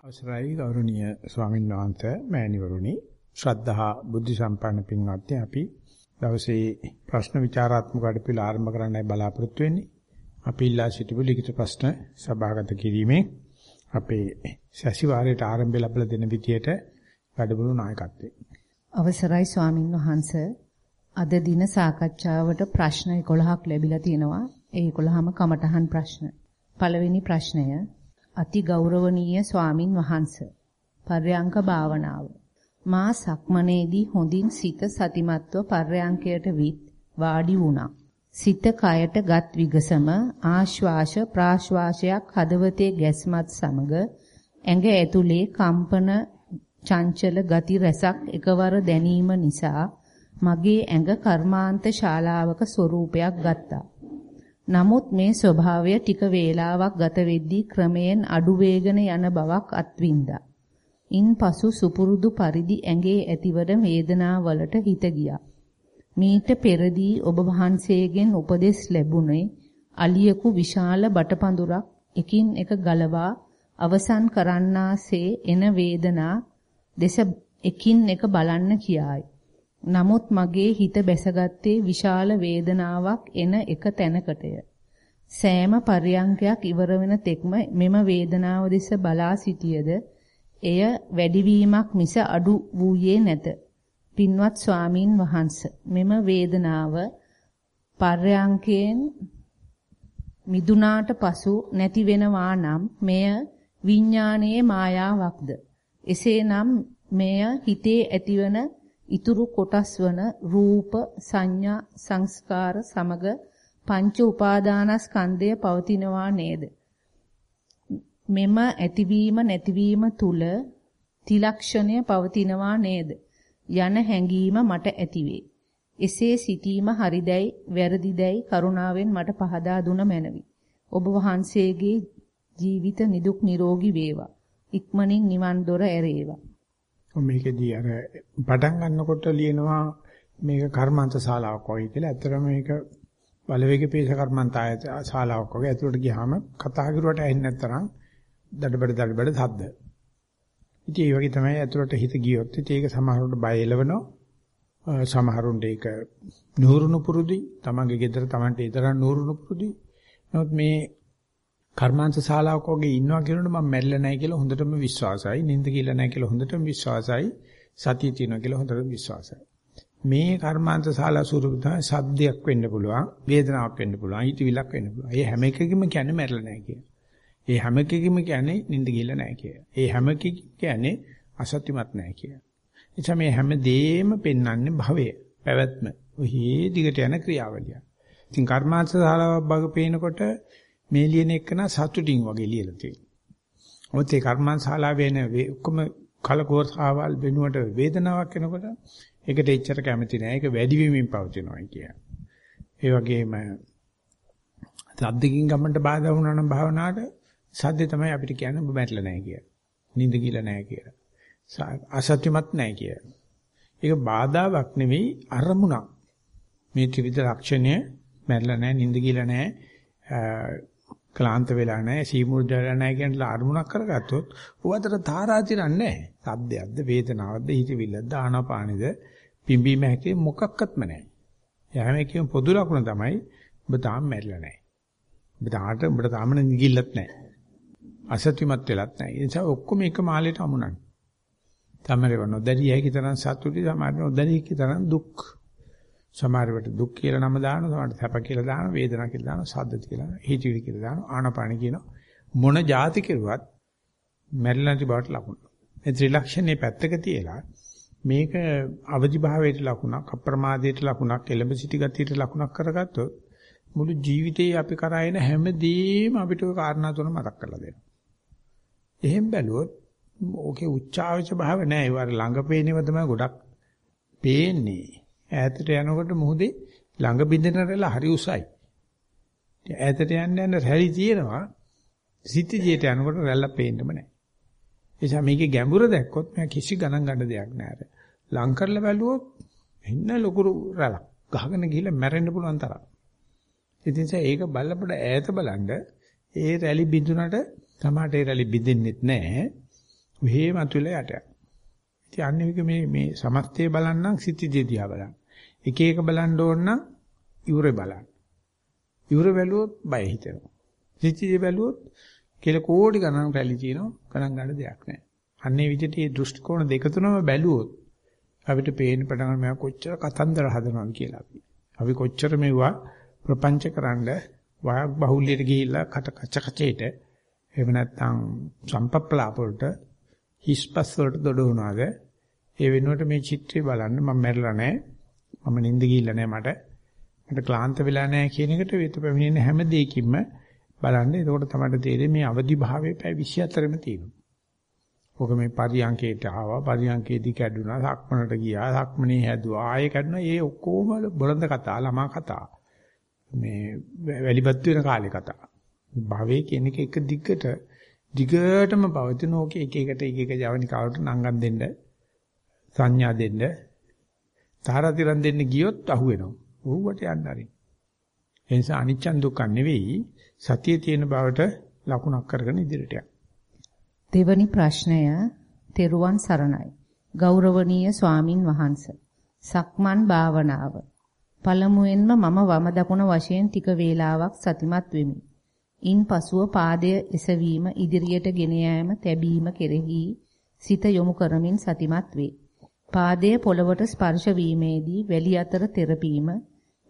අවසරයි ගෞරවනීය ස්වාමීන් වහන්සේ මෑණිවරුනි ශ්‍රද්ධහා බුද්ධ සම්පන්න පින්වත්නි අපි දවසේ ප්‍රශ්න විචාරාත්මක වැඩපිළිවෙල ආරම්භ කරන්නයි බලාපොරොත්තු වෙන්නේ. අපි ඉල්ලා සිටිමු ලිඛිත ප්‍රශ්න සභාගත කිරීමේ අපේ සැසිවාරයට ආරම්භය ලැබලා දෙන විදියට වැඩමුළු නායකත්වයේ. අවසරයි ස්වාමින් වහන්සේ අද දින සාකච්ඡාවට ප්‍රශ්න 11ක් ලැබිලා තිනවා. ඒ 11ම කමඨහන් ප්‍රශ්න. පළවෙනි ප්‍රශ්නය අති ගෞරවනීය ස්වාමින් වහන්ස. පර්යංක භාවනාව. මා සක්මනේදී හොඳින් සිත සතිමත්ව පර්යංකයට විත් වාඩි වුණා. සිත කයට ගත් විගසම ආශ්වාස ප්‍රාශ්වාසයක් හදවතේ ගැස්මත් සමග ඇඟ ඇතුලේ කම්පන චංචල ගති රැසක් එකවර දැනීම නිසා මගේ ඇඟ කර්මාන්ත ශාලාවක ස්වරූපයක් ගත්තා. නමුත් මේ ස්වභාවය ටික වේලාවක් ගත වෙද්දී ක්‍රමයෙන් අඩු වේගන යන බවක් අත්විඳා. ඉන්පසු සුපුරුදු පරිදි ඇඟේ ඇතිවන වේදනාවලට හිත ගියා. මීට පෙරදී ඔබ වහන්සේගෙන් උපදෙස් ලැබුණේ අලියකු විශාල බටපඳුරක් එකින් එක ගලවා අවසන් කරන්නාසේ එන වේදනා දෙස එකින් එක බලන්න කියායි. නමුත් මගේ හිත බැසගත්තේ විශාල වේදනාවක් එන එක තැනකටය. සෑම පර්යංකයක් ඉවර වෙන තෙක්ම මෙම වේදනාව දෙස බලා සිටියද එය වැඩිවීමක් මිස අඩු වූයේ නැත. පින්වත් ස්වාමින් වහන්සේ මෙම වේදනාව පර්යංකයෙන් මිදුනාට පසු නැති වෙනවා නම් මෙය විඥානයේ මායාවක්ද එසේනම් මෙය හිතේ ඇතිවන ඉතුරු කොටස් වන රූප සංඥා සංස්කාර සමග පංච උපාදානස්කන්ධය පවතිනවා නේද? මෙම ඇතිවීම නැතිවීම තුල තිලක්ෂණය පවතිනවා නේද? යන හැඟීම මට ඇතිවේ. එසේ සිටීම හරිදැයි වැරදිදැයි කරුණාවෙන් මට පහදා දුන මැනවි. ඔබ වහන්සේගේ ජීවිත නිදුක් නිරෝගී වේවා. ඉක්මනින් නිවන් දොර ඇරේවා. මේකෙදී අර පටන් ගන්නකොට ලියනවා මේක කර්මාන්ත ශාලාවක් වගේ කියලා. ඇත්තටම මේක බලවේග පේස කර්මාන්ත ආයත ශාලාවක් වගේ. ඇතුළට ගියාම කතා කරුවට ඇහෙන්නේ නැත්තරම් දඩබඩ දඩබඩ සද්ද. ඉතින් ඒ වගේ තමයි ඇතුළට හිත ගියොත් ඉතින් ඒක සමහරවිට බය එලවනවා. සමහරුන්ට ඒක නూరుණු පුරුදුයි. තමන්ගේ ගෙදර තමන්ට ඊතරම් නూరుණු පුරුදුයි. නමුත් මේ කර්මාන්ත ශාලාවක වගේ ඉන්නවා කියනකොට මම මැරිලා නැහැ කියලා හොඳටම විශ්වාසයි. නිින්ද කියලා නැහැ කියලා හොඳටම විශ්වාසයි. සතිය තියෙනවා කියලා හොඳටම විශ්වාසයි. මේ කර්මාන්ත ශාලා ස්වරූපය තමයි සද්දයක් වෙන්න පුළුවන්, වේදනාවක් වෙන්න පුළුවන්, හිතවිලක් වෙන්න පුළුවන්. ඒ හැම එකකෙම කියන්නේ මැරිලා නැහැ කියලා. ඒ හැම එකකෙම කියන්නේ නිින්ද කියලා නැහැ කියලා. ඒ හැම එකකෙම කියන්නේ අසත්‍යමත් නැහැ කියලා. එනිසා මේ හැම දෙෙම පෙන්වන්නේ භවය, පැවැත්ම. ඔහි දිගට යන ක්‍රියාවලිය. ඉතින් කර්මාන්ත ශාලාවක් බග පේනකොට මේ ලියන එකන සතුටින් වගේ ලියලා තියෙනවා. මොකද ඒ කර්මන්ශාලා වෙන ඔක්කොම කලකෝසාවල් වෙනුවට වේදනාවක් එනකොට ඒකට එච්චර කැමති නෑ. ඒක වැඩි වෙමින් පවතිනවා කියන්නේ. ඒ වගේම සද්දකින් ගමන්ට බාධා වුණා නම් භාවනාවට සද්දේ තමයි අපිට කියන්නේ ඔබ මැරිලා නැහැ කියලා. නිින්ද කියලා නැහැ කියලා. අසත්‍යමත් නැහැ කියලා. ඒක බාධාවක් නෙවෙයි අරමුණක්. මේ ත්‍රිවිධ ලක්ෂණය මැරිලා නැහැ නිින්ද කියලා නැහැ ක්ලාන්ත වෙලා නැහැ, සීමුර්ජ වෙලා නැහැ කියන අරමුණක් කරගත්තොත් ඌ අතර තාරාතිරන්නේ නැහැ. සද්දයක්ද, වේදනාවක්ද, හිතවිල්ලක්ද, ආනාපානෙද, පිම්බීම හැකේ මොකක්වත්ම නැහැ. යෑම එකම පොදු ලකුණ තමයි ඔබ තාම මැරිලා නැහැ. ඔබ තාට ඔබට තාම නිගිල්ලත් නැහැ. අසත්‍යමත් වෙලත් නැහැ. ඒ නිසා ඔක්කොම එක මාළේට අමුණන්නේ. තමරේව නොදැරිය හැකි තරම් සතුටි සමහර නොදැරිය හැකි තරම් දුක් සමහරවට දුක් කියලා නම දානවා සමහරට සැප කියලා දානවා වේදනා කියලා දානවා සද්ද කියලා හිතවිලි කියලා දානවා ආනපාන කියනවා මොන જાති කෙරුවත් මැරිලා නැති බවට ලකුණු මේ ත්‍රිලක්ෂණේ පැත්තක තියලා මේක අවදි භාවයට ලකුණක් අප්‍රමාදයට ලකුණක් එළඹ සිටි ගතියට ලකුණක් කරගත්තොත් මුළු ජීවිතේ අපි කරා එන හැමදේම අපිට ඔය කාරණා තුන මතක් කරලා දෙනවා. එහෙන් බැලුවොත් ඕකේ උච්චාවච භාව නැහැ. ඒ වගේ ළඟ පේනව තමයි ගොඩක් පේන්නේ. ඈතට යනකොට මුහුදේ ළඟ බින්දෙන රැළ හරි උසයි. ඈතට යන්න යන රැලි තියෙනවා. සිටිජේට යනකොට රැල්ල පේන්නම නැහැ. ඒ නිසා මේකේ ගැඹුර දැක්කොත් මම කිසි ගණන් ගන්න දෙයක් නැහැ. ලං කරලා බැලුවොත් එන්න ලොකු රැළක් ගහගෙන ගිහිල්ලා මැරෙන්න පුළුවන් තරම්. ඉතින් ඒක බලපොඩ ඈත බලන්න ඒ රැලි බිඳුනට තමාට ඒ රැලි බිඳින්නෙත් නැහැ. මෙහෙම අතුලේ යට. ඉතින් අන්නේ මේ මේ සමස්තය බලන්නම් සිටිදී දිහා බලන්න. එක එක බලන්න ඕන නම් ඉවුරේ බලන්න. ඉවුර බැලුවොත් බය හිතෙනවා. සිටිදී බැලුවොත් කියලා කෝටි ගණන් රැලි තියෙනවා ගණන් ගන්න දෙයක් නැහැ. අන්නේ විදිහට මේ දෘෂ්ටි කෝණ දෙක තුනම බැලුවොත් අපිට පේන්න පටන් ගන්න මම කොච්චර කතන්දර හදනවද කියලා අපි. අපි කොච්චර මෙවුවා ප්‍රපංචකරනද වාග් බහුල්‍යයට ගිහිල්ලා කට කච කචේට එහෙම නැත්නම් සම්පප්පලාප වලට හිස්පස් වලට දොඩ වුණාද ඒ වෙනුවට මේ චිත්‍රය බලන්න මම මැරලා නැහැ මම නිින්ද ගිහිල්ලා නැහැ මට. මට ක්ලාන්ත වෙලා නැහැ කියන එකට වෙත පැමිණෙන හැම දෙයකින්ම බලන්න. එතකොට තමයි තේරෙන්නේ මේ අවදි භාවයේ පැය 24ෙම තියෙනවා. ඔක මේ පරියංකේට ආවා. පරියංකේදී කැඩුනා. සක්මනට ගියා. සක්මනේ හැදුවා. ආයෙ කැඩුනා. ඒ ඔක්කොම බොළඳ කතා ළමා කතා. මේ වැලිපත් වෙන කාලේ කතා. භවයේ කියන එක එක දිගට දිගටම පවතින ඕකේ එක එකට එක එක ජවනිකාවට නංගන් දෙන්න සංඥා දෙන්න තාරතිරන් දෙන්න ගියොත් අහු වෙනවා. ඌවට යන්න හරි. ඒ නිසා අනිච්චන් දුක්ඛ නෙවෙයි සතියේ තියෙන බවට ලකුණක් කරගෙන ඉදිරියට යන්න. දෙවනි ප්‍රශ්නය තෙරුවන් සරණයි. ගෞරවනීය ස්වාමින් වහන්සේ. සක්මන් භාවනාව. පළමුවෙන්ම මම වම දකුණ වශයෙන් ටික වේලාවක් සතිමත් වෙමි. ඉන්පසුව පාදය එසවීම ඉදිරියට ගෙන යාම තැබීම කෙරෙහි සිත යොමු කරමින් සතිමත් වේ. පාදයේ පොළවට ස්පර්ශ වීමේදී වැලි අතර තෙරපීම,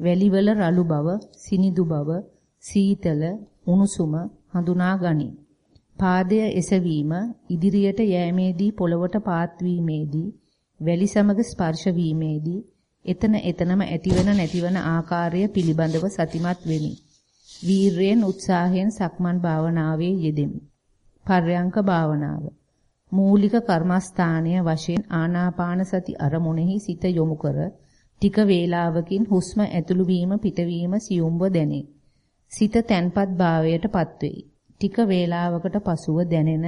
වැලිවල රළු බව, සිනිදු බව, සීතල, උණුසුම හඳුනා ගනී. පාදය එසවීම ඉදිරියට යෑමේදී පොළවට පාත් වීමේදී වැලි සමග ස්පර්ශ වීමේදී එතන එතනම ඇතිවන නැතිවන ආකාරය පිළිබඳව සතිමත් වෙමි. වීරයෙන් උත්සාහයෙන් සක්මන් භාවනාවේ යෙදෙමි. පර්යංක භාවනාව. මූලික කර්මස්ථානය වශයෙන් ආනාපාන සති අරමුණෙහි සිත යොමු කර ටික වේලාවකින් හුස්ම ඇතුළු වීම පිටවීම සියුම්ව දැනේ. සිත තැන්පත් භාවයට පත්වෙයි. ටික වේලාවකට පසුව දැනෙන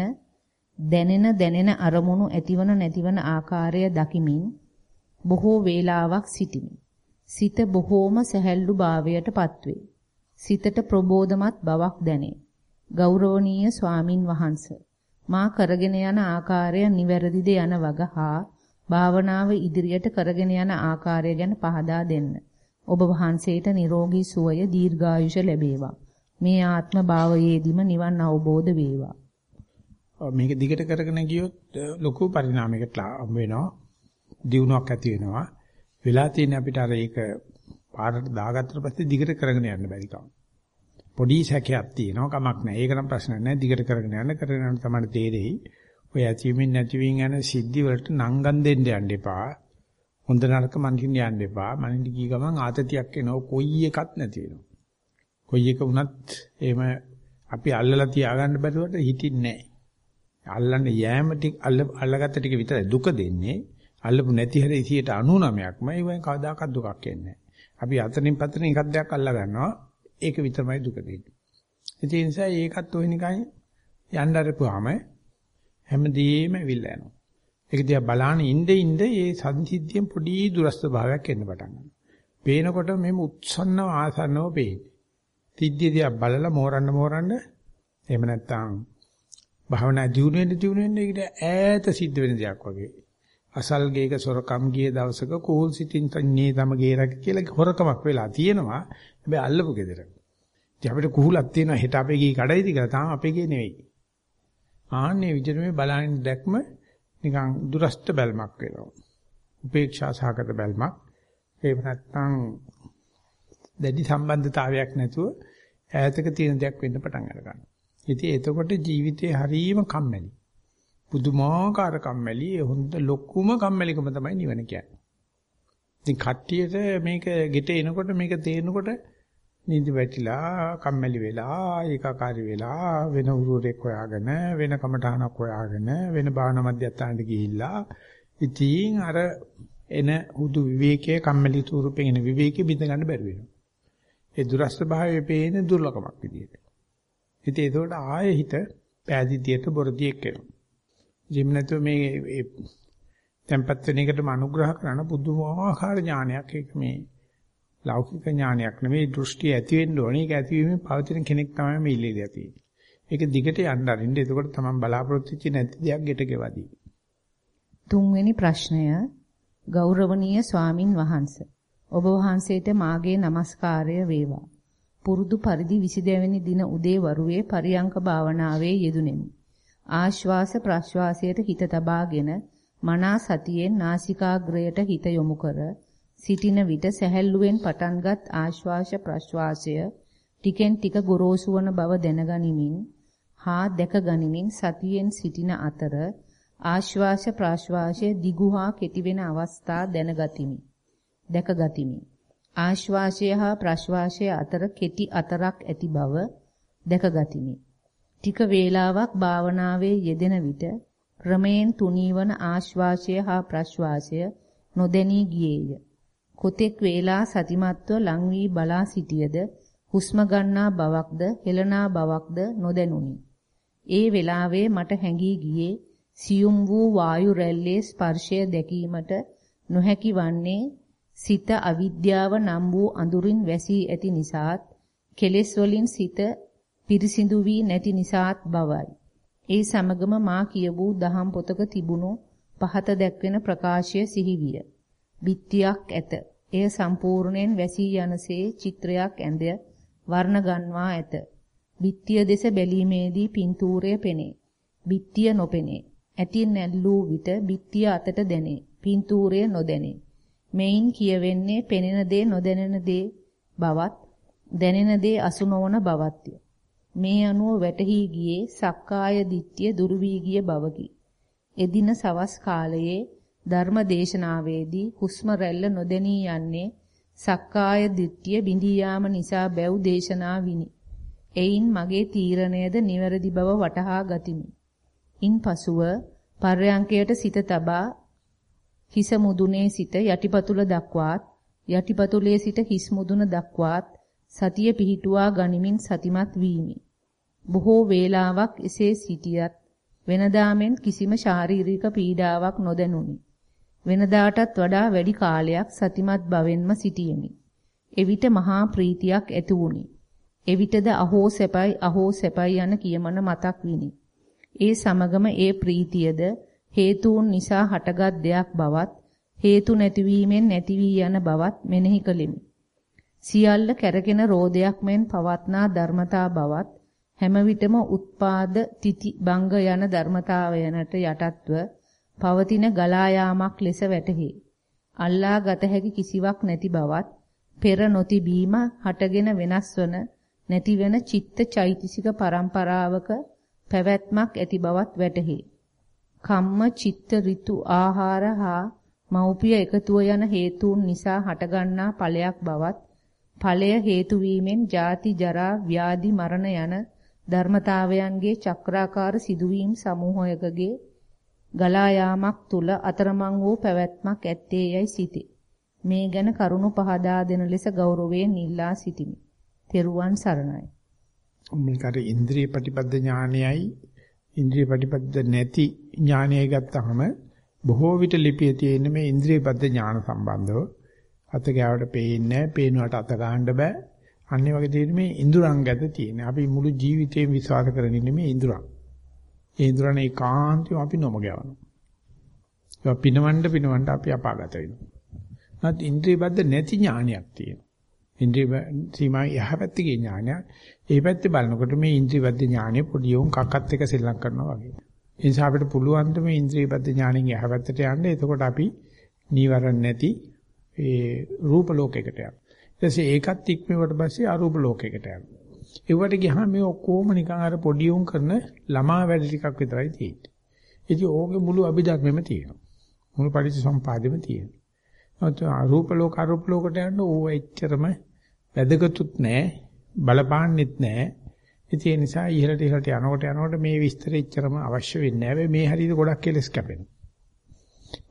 දැනෙන දැනෙන අරමුණු ඇතිවන නැතිවන ආකාරය දකිමින් බොහෝ වේලාවක් සිටිමි. සිත බොහෝම සැහැල්ලු භාවයට පත්වේ. සිතට ප්‍රබෝධමත් බවක් දැනේ. ගෞරවනීය ස්වාමින් වහන්සේ මා කරගෙන යන ආකාරය නිවැරදිද යන වග හා භාවනාව ඉදිරියට කරගෙන යන ආකාරය ගැන පහදා දෙන්න. ඔබ වහන්සේට නිරෝගී සුවය දීර්ඝායුෂ ලැබේවා. මේ ආත්ම භාවයේදීම නිවන් අවබෝධ වේවා. මේක දිගට කරගෙන ගියොත් ලොකු පරිණාමයකට හම් වෙනවා. දියුණුවක් ඇති වෙනවා. වෙලා තියෙන අපිට අර ඒක පාරට දාගත්තට පස්සේ දිගට කරගෙන යන්න බැරි කම. පොඩි සැකයක් තියෙනවා කමක් නැහැ. ඒක නම් ප්‍රශ්න නැහැ. දිගට කරගෙන යන්න කරගෙන යන තමයි තේරෙයි. ඔය ඇතිවීම නැතිවීම යන සිද්ධි වලට නංගන් දෙන්න යන්න එපා. හොඳ නරක මනින්න යන්න එපා. මනින්න ගිය ගමන් ආතතියක් එනවා. කොයි එකක් නැති වෙනවා. කොයි එක වුණත් එහෙම අපි අල්ලලා තියාගන්න බැරුවට හිටින්නේ නැහැ. අල්ලන්න යෑම ටික අල්ලගත්ත ටික විතරයි දුක දෙන්නේ. අල්ලපු නැති හැරේ 99%ක්ම ඒ වගේ කවදාකවත් දුකක් එන්නේ අපි අතනින් පතරින් එකක් දෙයක් අල්ලා ගන්නවා. ඒක විතරමයි දුක දෙන්නේ. ඒ නිසා ඒකත් ඔය නිකන් යන්න අරපුවාම හැමදේම ඇවිල්ලා යනවා. ඒක දිහා බලාන ඉnde ඉnde ඒ සංසිද්ධියෙන් පොඩි දුරස්ත භාවයක් එන්න පටන් ගන්නවා. පේනකොට මෙහෙම උත්සන්නව ආසන්නව පේන්නේ. තිද්දිය දිහා බලලා මෝරන්න මෝරන්න එහෙම නැත්නම් භාවනා දියුණු වෙන්න දියුණු වෙන්න ඒකට ඈත සිද්ධ වෙන දෙයක් වගේ. අසල් ගේක සොරකම් ගිය දවසක කෝල් සිටින් තන්නේ තම ගේරක කියලා හොරකමක් වෙලා තියෙනවා. හැබැයි අල්ලපු ගෙදර. ඉතින් අපිට කුහුලක් තියෙනවා හෙට අපේ ගේ කඩයිද කියලා තාම අපේ ගේ නෙවෙයි. ආන්නේ විදිහට මේ බලහින් දැක්ම නිකන් දුරස්ත බැල්මක් වෙනවා. උපේක්ෂා සහගත බැල්මක්. ඒ නැත්නම් දැඩි සම්බන්ධතාවයක් නැතුව ඈතක තියෙන දෙයක් වෙන්න පටන් ගන්නවා. ඉතින් එතකොට ජීවිතේ හරීම කම්මැලි. පුදුමාකාර කම්මැලි. හොඳ ලොකුම කම්මැලිකම තමයි නිවන කියන්නේ. ඉතින් කට්ටියට මේක ගෙට එනකොට මේක තේරෙනකොට නිදි වැටිලා කම්මැලි වෙලා ඒකාකාරී වෙලා වෙන උරුරෙක් හොයාගෙන වෙන කමටහනක් හොයාගෙන වෙන භාවනා මධ්‍යස්ථානට ගිහිල්ලා ඉතින් අර එන හුදු විවේකයේ කම්මැලි ස්වරූපයෙන් එන විවේකෙ බිඳ ගන්න බැරි වෙනවා. ඒ දුරස්ත භාවයේ පේන දුර්ලභමක් විදියට. ඉතින් ඒකට ආයෙ හිත පෑදීතියට බොරදියෙක් එනවා. ජීම නැතුව මේ ඒ tempat වෙන එකටම අනුග්‍රහ කරන පුදුමාකාර ඥානයක් ඒක මේ ලෞකික ඥානයක් නෙමෙයි දෘෂ්ටි ඇති වෙන්න ඕනේ. ඒක ඇතිවීමෙන් පවතින කෙනෙක් තමයි මේ ඉල්ලීලා තියෙන්නේ. ඒක දිගට යන්න අරින්න. එතකොට තමයි බලාපොරොත්තු වෙච්ච නැති දෙයක් ගෙට ගෙවදී. තුන්වෙනි ප්‍රශ්නය ගෞරවනීය ස්වාමින් වහන්සේ. ඔබ වහන්සේට මාගේ নমස්කාරය වේවා. පුරුදු පරිදි 22 වෙනි දින උදේ වරුවේ පරියංක භාවනාවේ යෙදුණෙමි. ආශ්වාස ප්‍රශ්වාසයට හිත තබාගෙන මනා සතියෙන් නාසිකාග්‍රයට හිත යොමු කර සිටින විට සැහැල්ලුවෙන් පටන්ගත් ආශ්වාස ප්‍රශ්වාසය ටිකෙන් ටික ගොරෝසු වන බව දැනගනිමින් හා දැක ගනිමින් සතියෙන් සිටින අතර ආශ්වාස ප්‍රාශ්වාසයේ දිගු හා කෙටි වෙන අවස්ථා දැනගතිමි. දැකගතිමි. ආශ්වාසය හා ප්‍රාශ්වාසය අතර කෙටි අතරක් ඇති බව දැකගතිමි. ටික වේලාවක් භාවනාවේ යෙදෙන විට ක්‍රමයෙන් තුනීවන ආශ්වාසය හා ප්‍රාශ්වාසය නොදැනී ගියේය. කොතෙක් වේලා සතිමත්ව ලං වී බලා සිටියද හුස්ම ගන්නා බවක්ද හෙළනා බවක්ද නොදැනුනි. ඒ වෙලාවේ මට හැඟී ගියේ සියුම් වූ වායු රැල්ලේ ස්පර්ශය දැකීමට නොහැකි වන්නේ සිත අවිද්‍යාව නම් වූ අඳුරින් වැසී ඇති නිසාත් කෙලෙස් වලින් සිත පිරිසිදු වී නැති නිසාත් බවයි. ඒ සමගම මා කියවූ දහම් පොතක තිබුණු පහත දැක්වෙන ප්‍රකාශය සිහිවිය. බිත්තියක් ඇත. එය සම්පූර්ණයෙන් වැසී යනසේ චිත්‍රයක් ඇඳ වර්ණ ගන්වා ඇත. බිත්තිය දෙස බැලීමේදී පින්තූරය පෙනේ. බිත්තිය නොපෙනේ. ඇතින් නැල්ලූ විට බිත්තිය අතට දැනේ. පින්තූරය නොදැනේ. මෙයින් කියවෙන්නේ පෙනෙන දේ නොදැනෙන දේ බවත් දැනෙන දේ අසු නොවන බවත්ය. මේ අනුව වැටහි ගියේ සක්කාය දිට්ඨිය දුරු වී ගිය බවකි. එදින සවස් කාලයේ ධර්ම දේශනාවේදී හුස්ම රැල්ල නොදැනී යන්නේ සක්කාය දිට්ඨිය බිඳී යාම නිසා බැව් දේශනා විනි. එයින් මගේ තීරණයද නිවැරදි බව වටහා ගතිමි. ඉන්පසුව පර්යංකයට සිත තබා හිස මුදුනේ සිට යටිපතුල දක්වාත් යටිපතුලේ සිට හිස් මුදුන දක්වාත් සතිය පිහිටුවා ගනිමින් සතිමත් වීමි. බොහෝ වේලාවක් එසේ සිටියත් වෙනදාමෙන් කිසිම ශාරීරික පීඩාවක් නොදැනුනි. වෙනදාටත් වඩා වැඩි කාලයක් සතිමත් බවෙන්ම සිටියෙමි. එවිට මහා ප්‍රීතියක් ඇති වුනි. එවිටද අහෝ සැපයි අහෝ සැපයි යන කියමන මතක් විනි. ඒ සමගම ඒ ප්‍රීතියද හේතුන් නිසා හටගත් දෙයක් බවත් හේතු නැතිවීමෙන් නැති වී යන බවත් මෙනෙහි කළෙමි. සියල්ල කැරගෙන රෝදයක් මෙන් පවත්නා ධර්මතා බවත් හැම විටම උත්පාද තිති බංග යන ධර්මතාවයනට යටත්ව පවතින ගලා යාමක් ලෙස වැටහි. අල්ලා ගත හැකි කිසිවක් නැති බවත් පෙර නොතිබීම හටගෙන වෙනස් වන නැති වෙන චිත්ත චෛතසික පරම්පරාවක පැවැත්මක් ඇති බවත් වැටහි. කම්ම චිත්ත ඍතු ආහාර හා මෞපිය එකතුව යන හේතුන් නිසා හටගන්නා ඵලයක් බවත් ඵලය හේතු වීමෙන් ජාති ජරා ව්‍යාධි මරණ යන ධර්මතාවයන්ගේ චක්‍රාකාර සිදුවීම් සමූහයකගේ ගලා යාමක් තුල අතරමං වූ පැවැත්මක් ඇත්තේ යයි සිටි. මේ ගැන කරුණු පහදා දෙන ලෙස ගෞරවයෙන් ඉල්ලා සිටිමි. තෙරුවන් සරණයි. මේකට ඉන්ද්‍රිය ප්‍රතිපද ඥානයයි ඉන්ද්‍රිය ප්‍රතිපද නැති ඥානයයි ගත්තාම බොහෝ විට ලිපියේ තියෙන මේ ඉන්ද්‍රිය පද ඥාන සම්බන්ධව අත ගාවට පේන්නේ නැහැ, පේනවට අත ගන්න බෑ. අන්නේ වගේ දෙයක් මේ ඉඳුරන් ගැත තියෙන. අපි මුළු ජීවිතේම විශ්වාස කරගෙන ඉන්නේ මේ ඉඳුරන්. ඒ ඉඳුරන් ඒකාන්තයෙන් අපි නොමග යවනවා. ඒවා පිනවන්න පිනවන්න අපි අපාගත වෙනවා. නැත් ඉන්ද්‍රිය බද්ධ නැති ඥානයක් තියෙනවා. ඉන්ද්‍රිය සීමා යහපැත්තේ ඥානයක්. ඒ පැත්තේ බලනකොට මේ ඉන්ද්‍රිය බද්ධ ඥානෙ පොඩි උන් කක්කත් එක සෙල්ලම් කරනවා වගේ. ඒ නිසා අපිට පුළුවන් ද මේ ඉන්ද්‍රිය බද්ධ ඥානෙන් යහපැත්තට යන්න. එතකොට අපි නීවරණ නැති ඒ රූප ලෝකයකට යනවා. ඊට පස්සේ ඒකත් ඉක්මවට පස්සේ අරූප ලෝකයකට යනවා. ඒවට ගියහම මේ ඔක්කොම නිකන් අර පොඩි උන් කරන ළමා වැඩ ටිකක් විතරයි තියෙන්නේ. ඉතින් ඕකේ මුළු අභිධර්මෙම තියෙනවා. මුළු පරිසම්පාදෙම තියෙනවා. නමුත් අරූප ලෝක අරූප ලෝකට යන ඕව එච්චරම වැදගත්ුත් නෑ බලපාන්නෙත් නෑ. ඉතින් ඒ නිසා ඉහළට ඉහළට යනකොට යනකොට මේ විස්තර එච්චරම අවශ්‍ය වෙන්නේ නෑ. මේ හරියට ගොඩක් කෙලස් කැපෙනවා.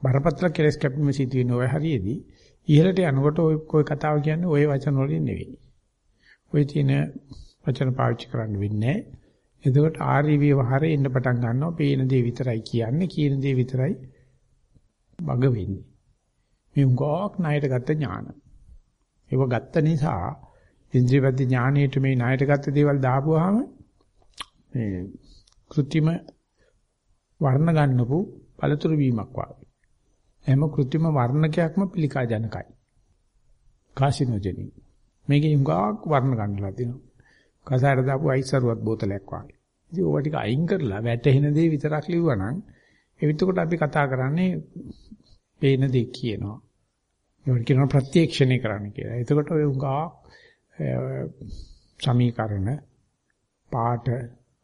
බරපතල කෙලස් කැපීම සිද්ධ වෙන ඔය හරියේදී ඉහළට යනකොට ඔය කතාව කියන්නේ ওই වචන වලින් නෙවෙයි. ඔය තියෙන වචන පාවිච්චි කරන්න වෙන්නේ නැහැ. එතකොට ආර්ය විවහාරේ එන්න පටන් ගන්නවා. පේන දේ විතරයි කියන්නේ, කියන දේ විතරයි බග වෙන්නේ. මේ උගෝක් ණයට ගත්ත ඥාන. ඒව ගත්ත නිසා ඉන්ද්‍රියපති ඥානයේට මේ ණයට ගත්ත දේවල් දාපුවාම මේ કૃත්‍රිම වර්ණ ගන්නපු පළතුරු වීමක් වගේ. හැම કૃත්‍රිම වර්ණකයක්ම පිළිකා ජනකයි. කාසිනෝජෙනික්. මේකේ හුඟක් වර්ණ ගන්නලා තියෙනවා. කසාරට දාපු අයිසරුවත් බෝතලයක් වගේ. ඉතින් ඕවා ටික අයින් කරලා වැටෙන දේ විතරක් ලිව්වනම් එවිටකොට අපි කතා කරන්නේ පේන දේ කියනවා. ඒවට කියනවා ප්‍රත්‍යක්ෂණය කරන්න කියලා. එතකොට ඔය උගා සමීකරණ පාට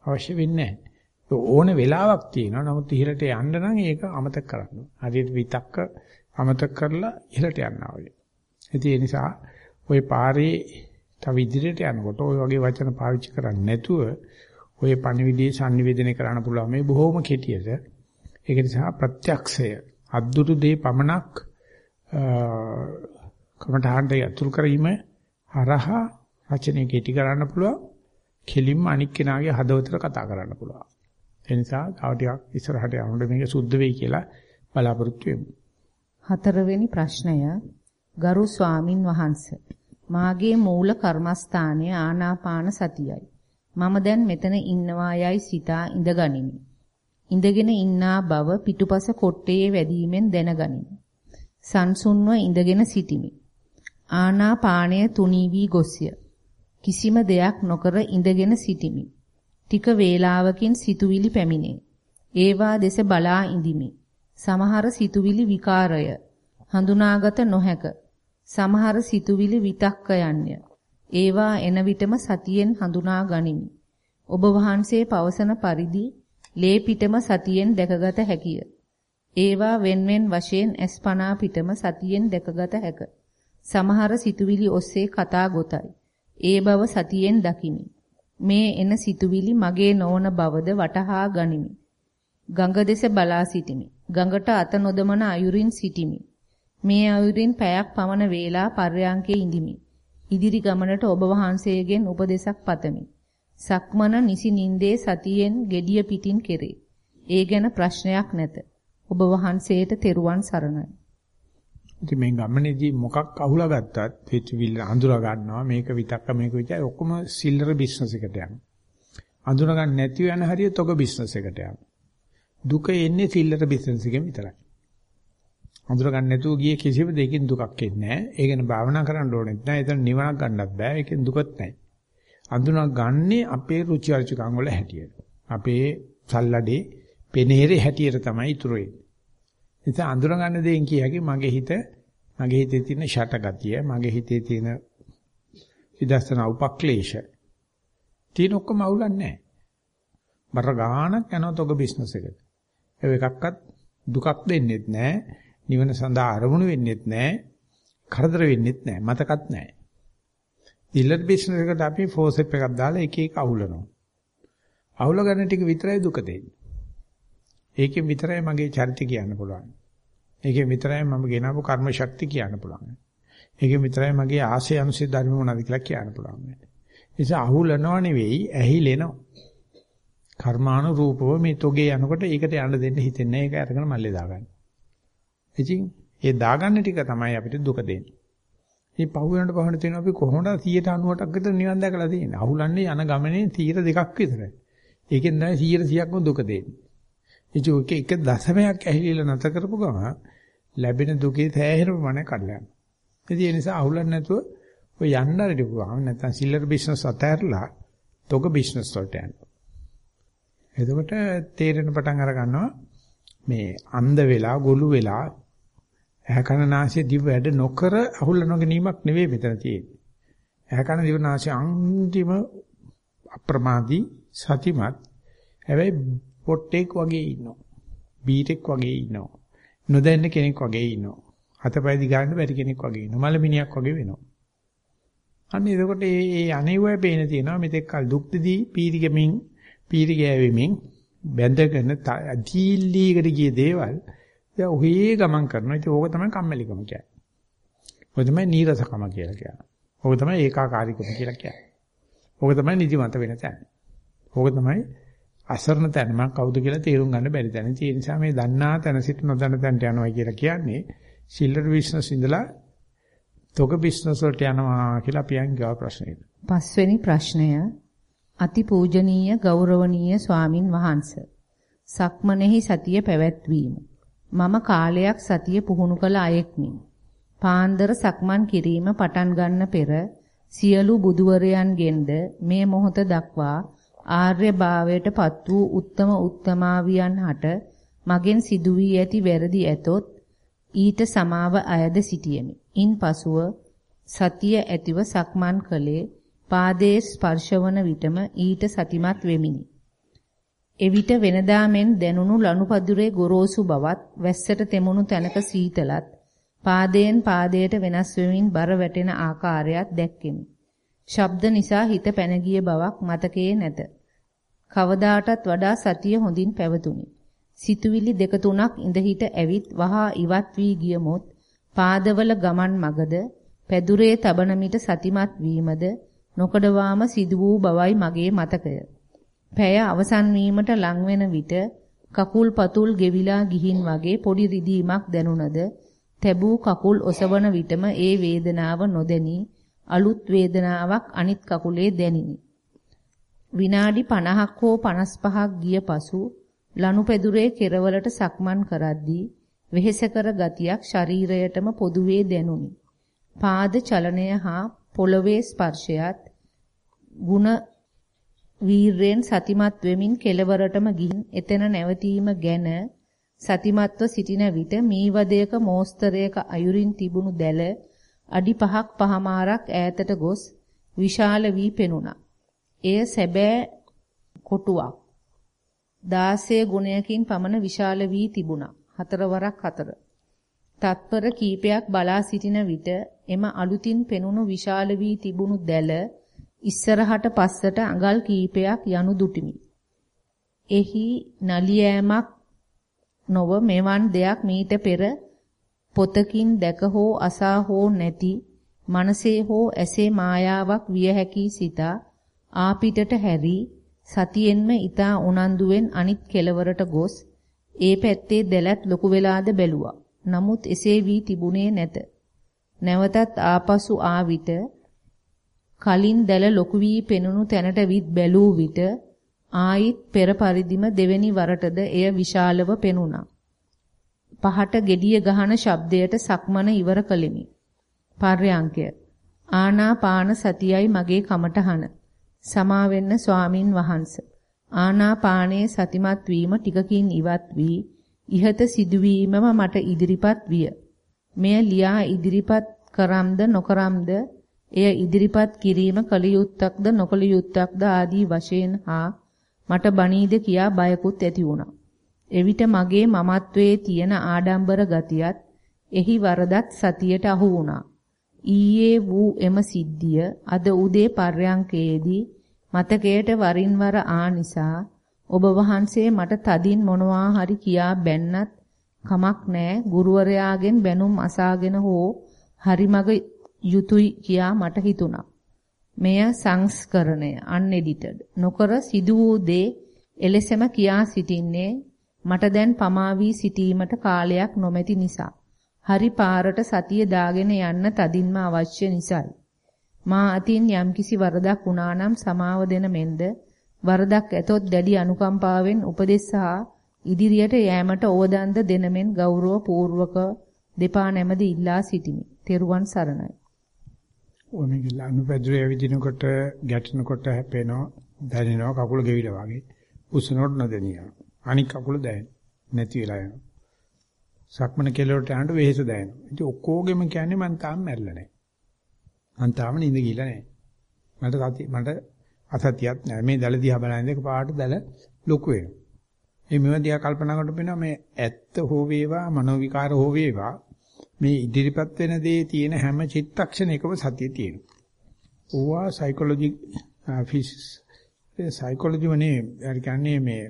අවශ්‍ය වෙන්නේ ඕන වෙලාවක් තියෙනවා. නමුත් ඉහළට යන්න නම් ඒක අමතක කරන්න. හරියට විතක්ක අමතක කරලා ඉහළට යනවා වගේ. ඉතින් ඒ නිසා ওই පාරේ තව ඉදිරියට යනකොට ওই වගේ වචන පාවිච්චි කරන්නේ නැතුව ওই පණිවිඩයේ sannivedana කරන්න පුළුවන් මේ බොහොම කෙටියට. ඒක නිසා ප්‍රත්‍යක්ෂය අද්දුරු දේ පමණක් කමඨාන්ට යතුරු කරීම හරහා රචනය කෙටි කරන්න පුළුවන්. කෙලින්ම අනික් කෙනාගේ හදවතට කතා කරන්න පුළුවන්. ඒ නිසා තව ටිකක් ඉස්සරහට යනකොට මේක සුද්ධ වෙයි කියලා බලාපොරොත්තු වෙමු. හතරවෙනි ප්‍රශ්නය ගරු ස්වාමින් වහන්සේ මාගේ මූල කර්මස්ථානය ආනාපාන සතියයි. මම දැන් මෙතන ඉන්නවා යයි සිතා ඉඳගනිමි. ඉඳගෙන ඉන්නා බව පිටුපස කොට්ටේ වැදීමෙන් දැනගනිමි. සංසුන්ව ඉඳගෙන සිටිමි. ආනාපානය තුනී වී ගොස්ය. කිසිම දෙයක් නොකර ඉඳගෙන සිටිමි. ටික වේලාවකින් සිතුවිලි පැමිණේ. ඒවා දෙස බලා ඉඳිමි. සමහර සිතුවිලි විකාරය හඳුනාගත නොහැක. සමහර සිතුවිලි විතක්කයන්ය. ඒවා එන විටම සතියෙන් හඳුනා ගනිමි. ඔබ වහන්සේ පවසන පරිදි ලේ පිටම සතියෙන් දැකගත හැකිය. ඒවා වෙන්වෙන් වශයෙන් ඇස්පනා පිටම සතියෙන් දැකගත හැක. සමහර සිතුවිලි ඔස්සේ කතා ගොතයි. ඒ බව සතියෙන් දකිමි. මේ එන සිතුවිලි මගේ නොවන බවද වටහා ගනිමි. ගඟ දෙස බලා සිටිමි. ගඟට අත නොදමන අයුරින් සිටිමි. මේ අයුරින් පැයක් පමණ වේලා පර්යාංකේ ඉඳිමි. ඉදිරි ගමනට ඔබ වහන්සේගෙන් උපදෙසක් පතමි. සක්මන නිසි නින්දේ සතියෙන් gediya පිටින් කෙරේ. ඒ ගැන ප්‍රශ්නයක් නැත. ඔබ වහන්සේට තෙරුවන් සරණයි. ඉතින් මේ ගමනේදී මොකක් අහුලා ගත්තත් හිතවිල්ල අඳුරා ගන්නවා මේක විතක්ක මේක විචාර ඔක්කොම සිල්ලර බිස්නස් එකට යනවා. අඳුරා ගන්න නැතිව යන හරිය තොග බිස්නස් එකට යනවා. දුක එන්නේ සිල්ලර බිස්නස් එකෙන් විතරයි. අඳුර ගන්න නැතුව ගියේ කිසිම දෙයකින් දුකක් එන්නේ නැහැ. ඒ ගැන භාවනා කරන්න ඕනෙත් නැහැ. එතන නිවනක් ගන්නත් බෑ. ඒකෙන් දුකත් නැහැ. අඳුනා ගන්නේ අපේ රුචි අරුචිකම් වල හැටියට. අපේ සල්ලඩේ පෙනේරේ හැටියට තමයි ඉතුරු වෙන්නේ. ඉතින් අඳුර ගන්න දෙයින් කියකි මගේ හිත මගේ හිතේ තියෙන ෂට ගතිය, මගේ හිතේ තියෙන විදර්ශන උපක්ලේශ. තියෙන ඔක්කොම අවුලන්නේ නැහැ. බර ගානක් යනවා තොග බිස්නස් එකට. ඒ එකක්වත් දුකක් දෙන්නෙත් නැහැ. නිවන සඳහා අරමුණු වෙන්නෙත් නැහැ. කරදර වෙන්නෙත් නැහැ. මතකත් නැහැ. ඩිලර් බිස්නස් එකට අපි ෆෝසෙප් එකක් දාලා එක එක අහුලනවා. අහුල ගන්න ටික විතරයි දුක දෙන්නේ. ඒකෙන් විතරයි මගේ චරිතය කියන්න පුළුවන්. ඒකෙන් විතරයි මම ගෙනාවු කර්ම ශක්තිය කියන්න පුළුවන්. ඒකෙන් විතරයි මගේ ආශය අනුසය ධර්ම මොනවද කියලා කියන්න පුළුවන්. ඒ නිසා අහුලනව නෙවෙයි ඇහිලෙනවා. කර්මානුරූපව මේ තොගේ යනකොට ඒකට යන්න දෙන්න හිතෙන්නේ ඒක අරගෙන මල්ලේ දාගන්න. ඉතින් ඒ දාගන්න ටික තමයි අපිට දුක දෙන්නේ. මේ පහු වෙනට පහුන තියෙනවා අපි කොහොමද 198ක් විතර නිවන් දැකලා තියෙන්නේ. අහුලන්නේ යන ගමනේ 100 දෙකක් විතරයි. ඒකෙන් තමයි 100%ක්ම දුක දෙන්නේ. ඉතින් ඔක එක දශමයක් ඇහිලිලා නැත කරපු ගම ලැබෙන දුකේ තෑහෙන ප්‍රමාණය කඩලා යනවා. ඉතින් ඒ නිසා අහුලන්නේ නැතුව ඔය යන්න හරිපුවාම නැත්නම් සිල්ලර් බිස්නස් අතහැරලා තොග බිස්නස් වලට යනවා. එතකොට තේරෙන පටන් අර ගන්නවා මේ අන්ධ වෙලා ගොළු වෙලා ඇහැකන දිව වැඩ නොකර අහුල්ලන ගැනීමක් නෙවෙයි මෙතන තියෙන්නේ. ඇහැකන දිව නාසය අන්තිම අප්‍රමාදී සතිමත් හැබැයි පොට්ටෙක් වගේ ඉන්නවා. බීටෙක් වගේ ඉන්නවා. නොදැන්න කෙනෙක් වගේ ඉන්නවා. අතපය දිගාන්න බැරි කෙනෙක් වගේ ඉන්නවා. මලමිනියක් වගේ වෙනවා. අන්න එතකොට මේ මේ අනේවය පේන තියෙනවා මෙතෙක් කල දුක්දී පීරිගෙමින් පීරි ගෑවෙමින් බැඳගෙන දීල්ලීකට ගිය දේවල් දැන් ඔහේ ගමන් කරනවා. ඉතින් ඕක තමයි කම්මැලිකම කියන්නේ. ඔය තමයි නීරසකම කියලා කියන්නේ. ඕක තමයි ඒකාකාරීකම කියලා කියන්නේ. ඕක තමයි නිදිමත වෙන තැන. ඕක තමයි අසරණ තැන මම කවුද කියලා තේරුම් ගන්න බැරි තැන. ඒ නිසා මේ දන්නා තැන සිට නොදන්න තැනට යනවා කියලා කියන්නේ සිල්ලර් බිස්නස් ඉඳලා තොග බිස්නස් වලට යනවා කියලා අපි අංගව ප්‍රශ්නේ. පස්වෙනි ප්‍රශ්නය අතිපූජනීය ගෞරවනීය ස්වාමින් වහන්සේ සක්මනේහි සතිය පැවැත්වීම මම කාලයක් සතිය පුහුණු කළ අයෙක්මි. පාන්දර සක්මන් කිරීම පටන් ගන්න පෙර සියලු බුදුවරයන්ගෙන්ද මේ මොහොත දක්වා ආර්ය භාවයට පත් වූ උත්තම උත්තමාවියන් හට මගෙන් සිදු වී ඇති වැරදි ඇතොත් ඊට සමාව අයද සිටියෙමි. ඉන්පසුව සතිය ඇතිව සක්මන් කළේ පාදයේ ස්පර්ශවන විටම ඊට සතිමත් වෙමිනි. එවිට වෙනදා මෙන් දැනුණු ලනුපදුරේ ගොරෝසු බවත් වැස්සට තෙමුණු තැනක සීතලත් පාදයෙන් පාදයට වෙනස් වෙමින් බර වැටෙන ආකාරයත් දැක්කෙමි. ශබ්ද නිසා හිත පැන ගිය බවක් මතකයේ නැත. කවදාටත් වඩා සතිය හොඳින් පැවතුණි. සිතුවිලි දෙක තුනක් ඉඳහිට ඇවිත් වහා ඉවත් වී ගියමොත් පාදවල ගමන් මගද පැදුරේ තබන මිට සතිමත් වීමද නොකඩවාම සිදු වූ බවයි මගේ මතකය. පැය අවසන් වීමට ලං වෙන විට කකුල් පතුල් ගෙවිලා ගිහින් වගේ පොඩි රිදීමක් දැනුණද තැබූ කකුල් ඔසවන විටම ඒ වේදනාව නොදැනී අලුත් වේදනාවක් අනිත් කකුලේ දැනිනි. විනාඩි 50ක් හෝ 55ක් ගිය පසු ලනුපෙදුරේ කෙරවලට සක්මන් කරද්දී වෙහෙසකර ගතියක් ශරීරයටම පොදුවේ දැනුනි. පාද චලනය හා පොළවේ ස්පර්ශයත් ಗುಣ වීරයෙන් සතිමත් වෙමින් කෙලවරටම ගිහින් එතන නැවතීම ගැන සතිමත්ව සිටින විට මීවදයක මෝස්තරයක අයුරින් තිබුණු දැල අඩි 5ක් පහමාරක් ඈතට ගොස් විශාල වී පෙනුණා. එය සැබෑ කොටුවක්. 16 ගුණයකින් පමණ විශාල වී තිබුණා. හතරවරක් හතර. තත්පර කීපයක් බලා සිටින විට එම අලුතින් පෙනුණු විශාල වී තිබුණු දැල ඉස්සරහට පස්සට අඟල් කීපයක් යනු දුටිමි. එහි නලියෑමක් නොව මෙවන් දෙයක් මීට පෙර පොතකින් දැක හෝ අසා හෝ නැති මනසේ හෝ ඇසේ මායාවක් විය හැකි සිතා ආපිටට හැරි සතියෙන්ම ඊතා උනන්දුවෙන් අනිත් කෙළවරට ගොස් ඒ පැත්තේ දැලත් ලොකු වෙලාද බැලුවා. නමුත් එසේ වී තිබුණේ නැත. නැවතත් ආපසු ආ විට කලින් දැල ලොකු වී පෙනුණු තැනට විත් බැලූ විට ආයිත් පෙර පරිදිම දෙවෙනි වරටද එය විශාලව පෙනුණා. පහට gediya ගහන ශබ්දයට සක්මන ඉවර කළෙමි. පර්යංකය ආනාපාන සතියයි මගේ කමටහන. සමා වෙන්න ස්වාමින් වහන්සේ. ආනාපානයේ සතිමත් වීම ටිකකින් ඉවත් වී ইহත සිදුවීමම මට ඉදිරිපත් විය. මෙය ලියා ඉදිරිපත් කරම්ද නොකරම්ද එය ඉදිරිපත් කිරීම කලියුත්තක්ද නොකලියුත්තක්ද ආදී වශයෙන් හා මට බණීද කියා බයකුත් ඇති වුණා. එවිට මගේ මමත්වයේ තියෙන ආඩම්බර ගතියත් එහි වරදත් සතියට අහු වුණා. ඊයේ වූ එම සිද්ධිය අද උදේ පර්යංකයේදී මතකයට වරින් වර ආ නිසා ඔබ වහන්සේ මට තදින් මොනවා හරි කියා බැන්නත් කමක් නැහැ ගුරුවරයාගෙන් බැනුම් අසාගෙන හෝ හරි මග යුතුයි කියා මට හිතුණා. මෙය සංස්කරණය unedited නොකර සිදු වූ දේ එලෙසම කියා සිටින්නේ මට දැන් පමා වී සිටීමට කාලයක් නොමැති නිසා. හරි පාරට සතිය දාගෙන යන්න තදින්ම අවශ්‍ය නිසායි. මා අතින් යම්කිසි වරදක් වුණා නම් සමාව දෙන මෙන්ද වරදක් ඇතොත් දැඩි අනුකම්පාවෙන් උපදෙස් සහ ඉදිරියට යෑමට ඕවදන්ද දෙනමෙන් ගෞරව පූර්වක දෙපා නැමද ඉල්ලා සිටිමි. තෙරුවන් සරණයි. ඔය මේක ලනුපැදුරේ ඇවිදිනකොට ගැටෙනකොට හැපෙනවා දැනෙනවා කකුල ගෙවිලා වගේ. උස්සනකොට නොදෙනියනවා. අනික් කකුල දැනෙන. නැති වෙලා යනවා. සක්මන කෙලවරට යනකොට වෙහෙස දැනෙනවා. ඉතින් ඔක්කොගෙම කියන්නේ මං තාම මැරෙලා නැහැ. මං තාම නිින්ද ගිහලා නැහැ. මට සති මට අසතියක් නැහැ. මේ දැල දිහා බලන එක පාට දැල ලොකු වෙනවා. මේ මෙව දිහා කල්පනා කරනකොට පේනවා මේ ඇත්ත හෝ වේවා මනෝ විකාර හෝ වේවා මේ ඉදිරිපත් වෙන දේ තියෙන හැම චිත්තක්ෂණයකම සතිය තියෙනවා. ඕවා සයිකොලොජි ෆිසික්ස් සයිකොලොජි වනේ හරි කියන්නේ මේ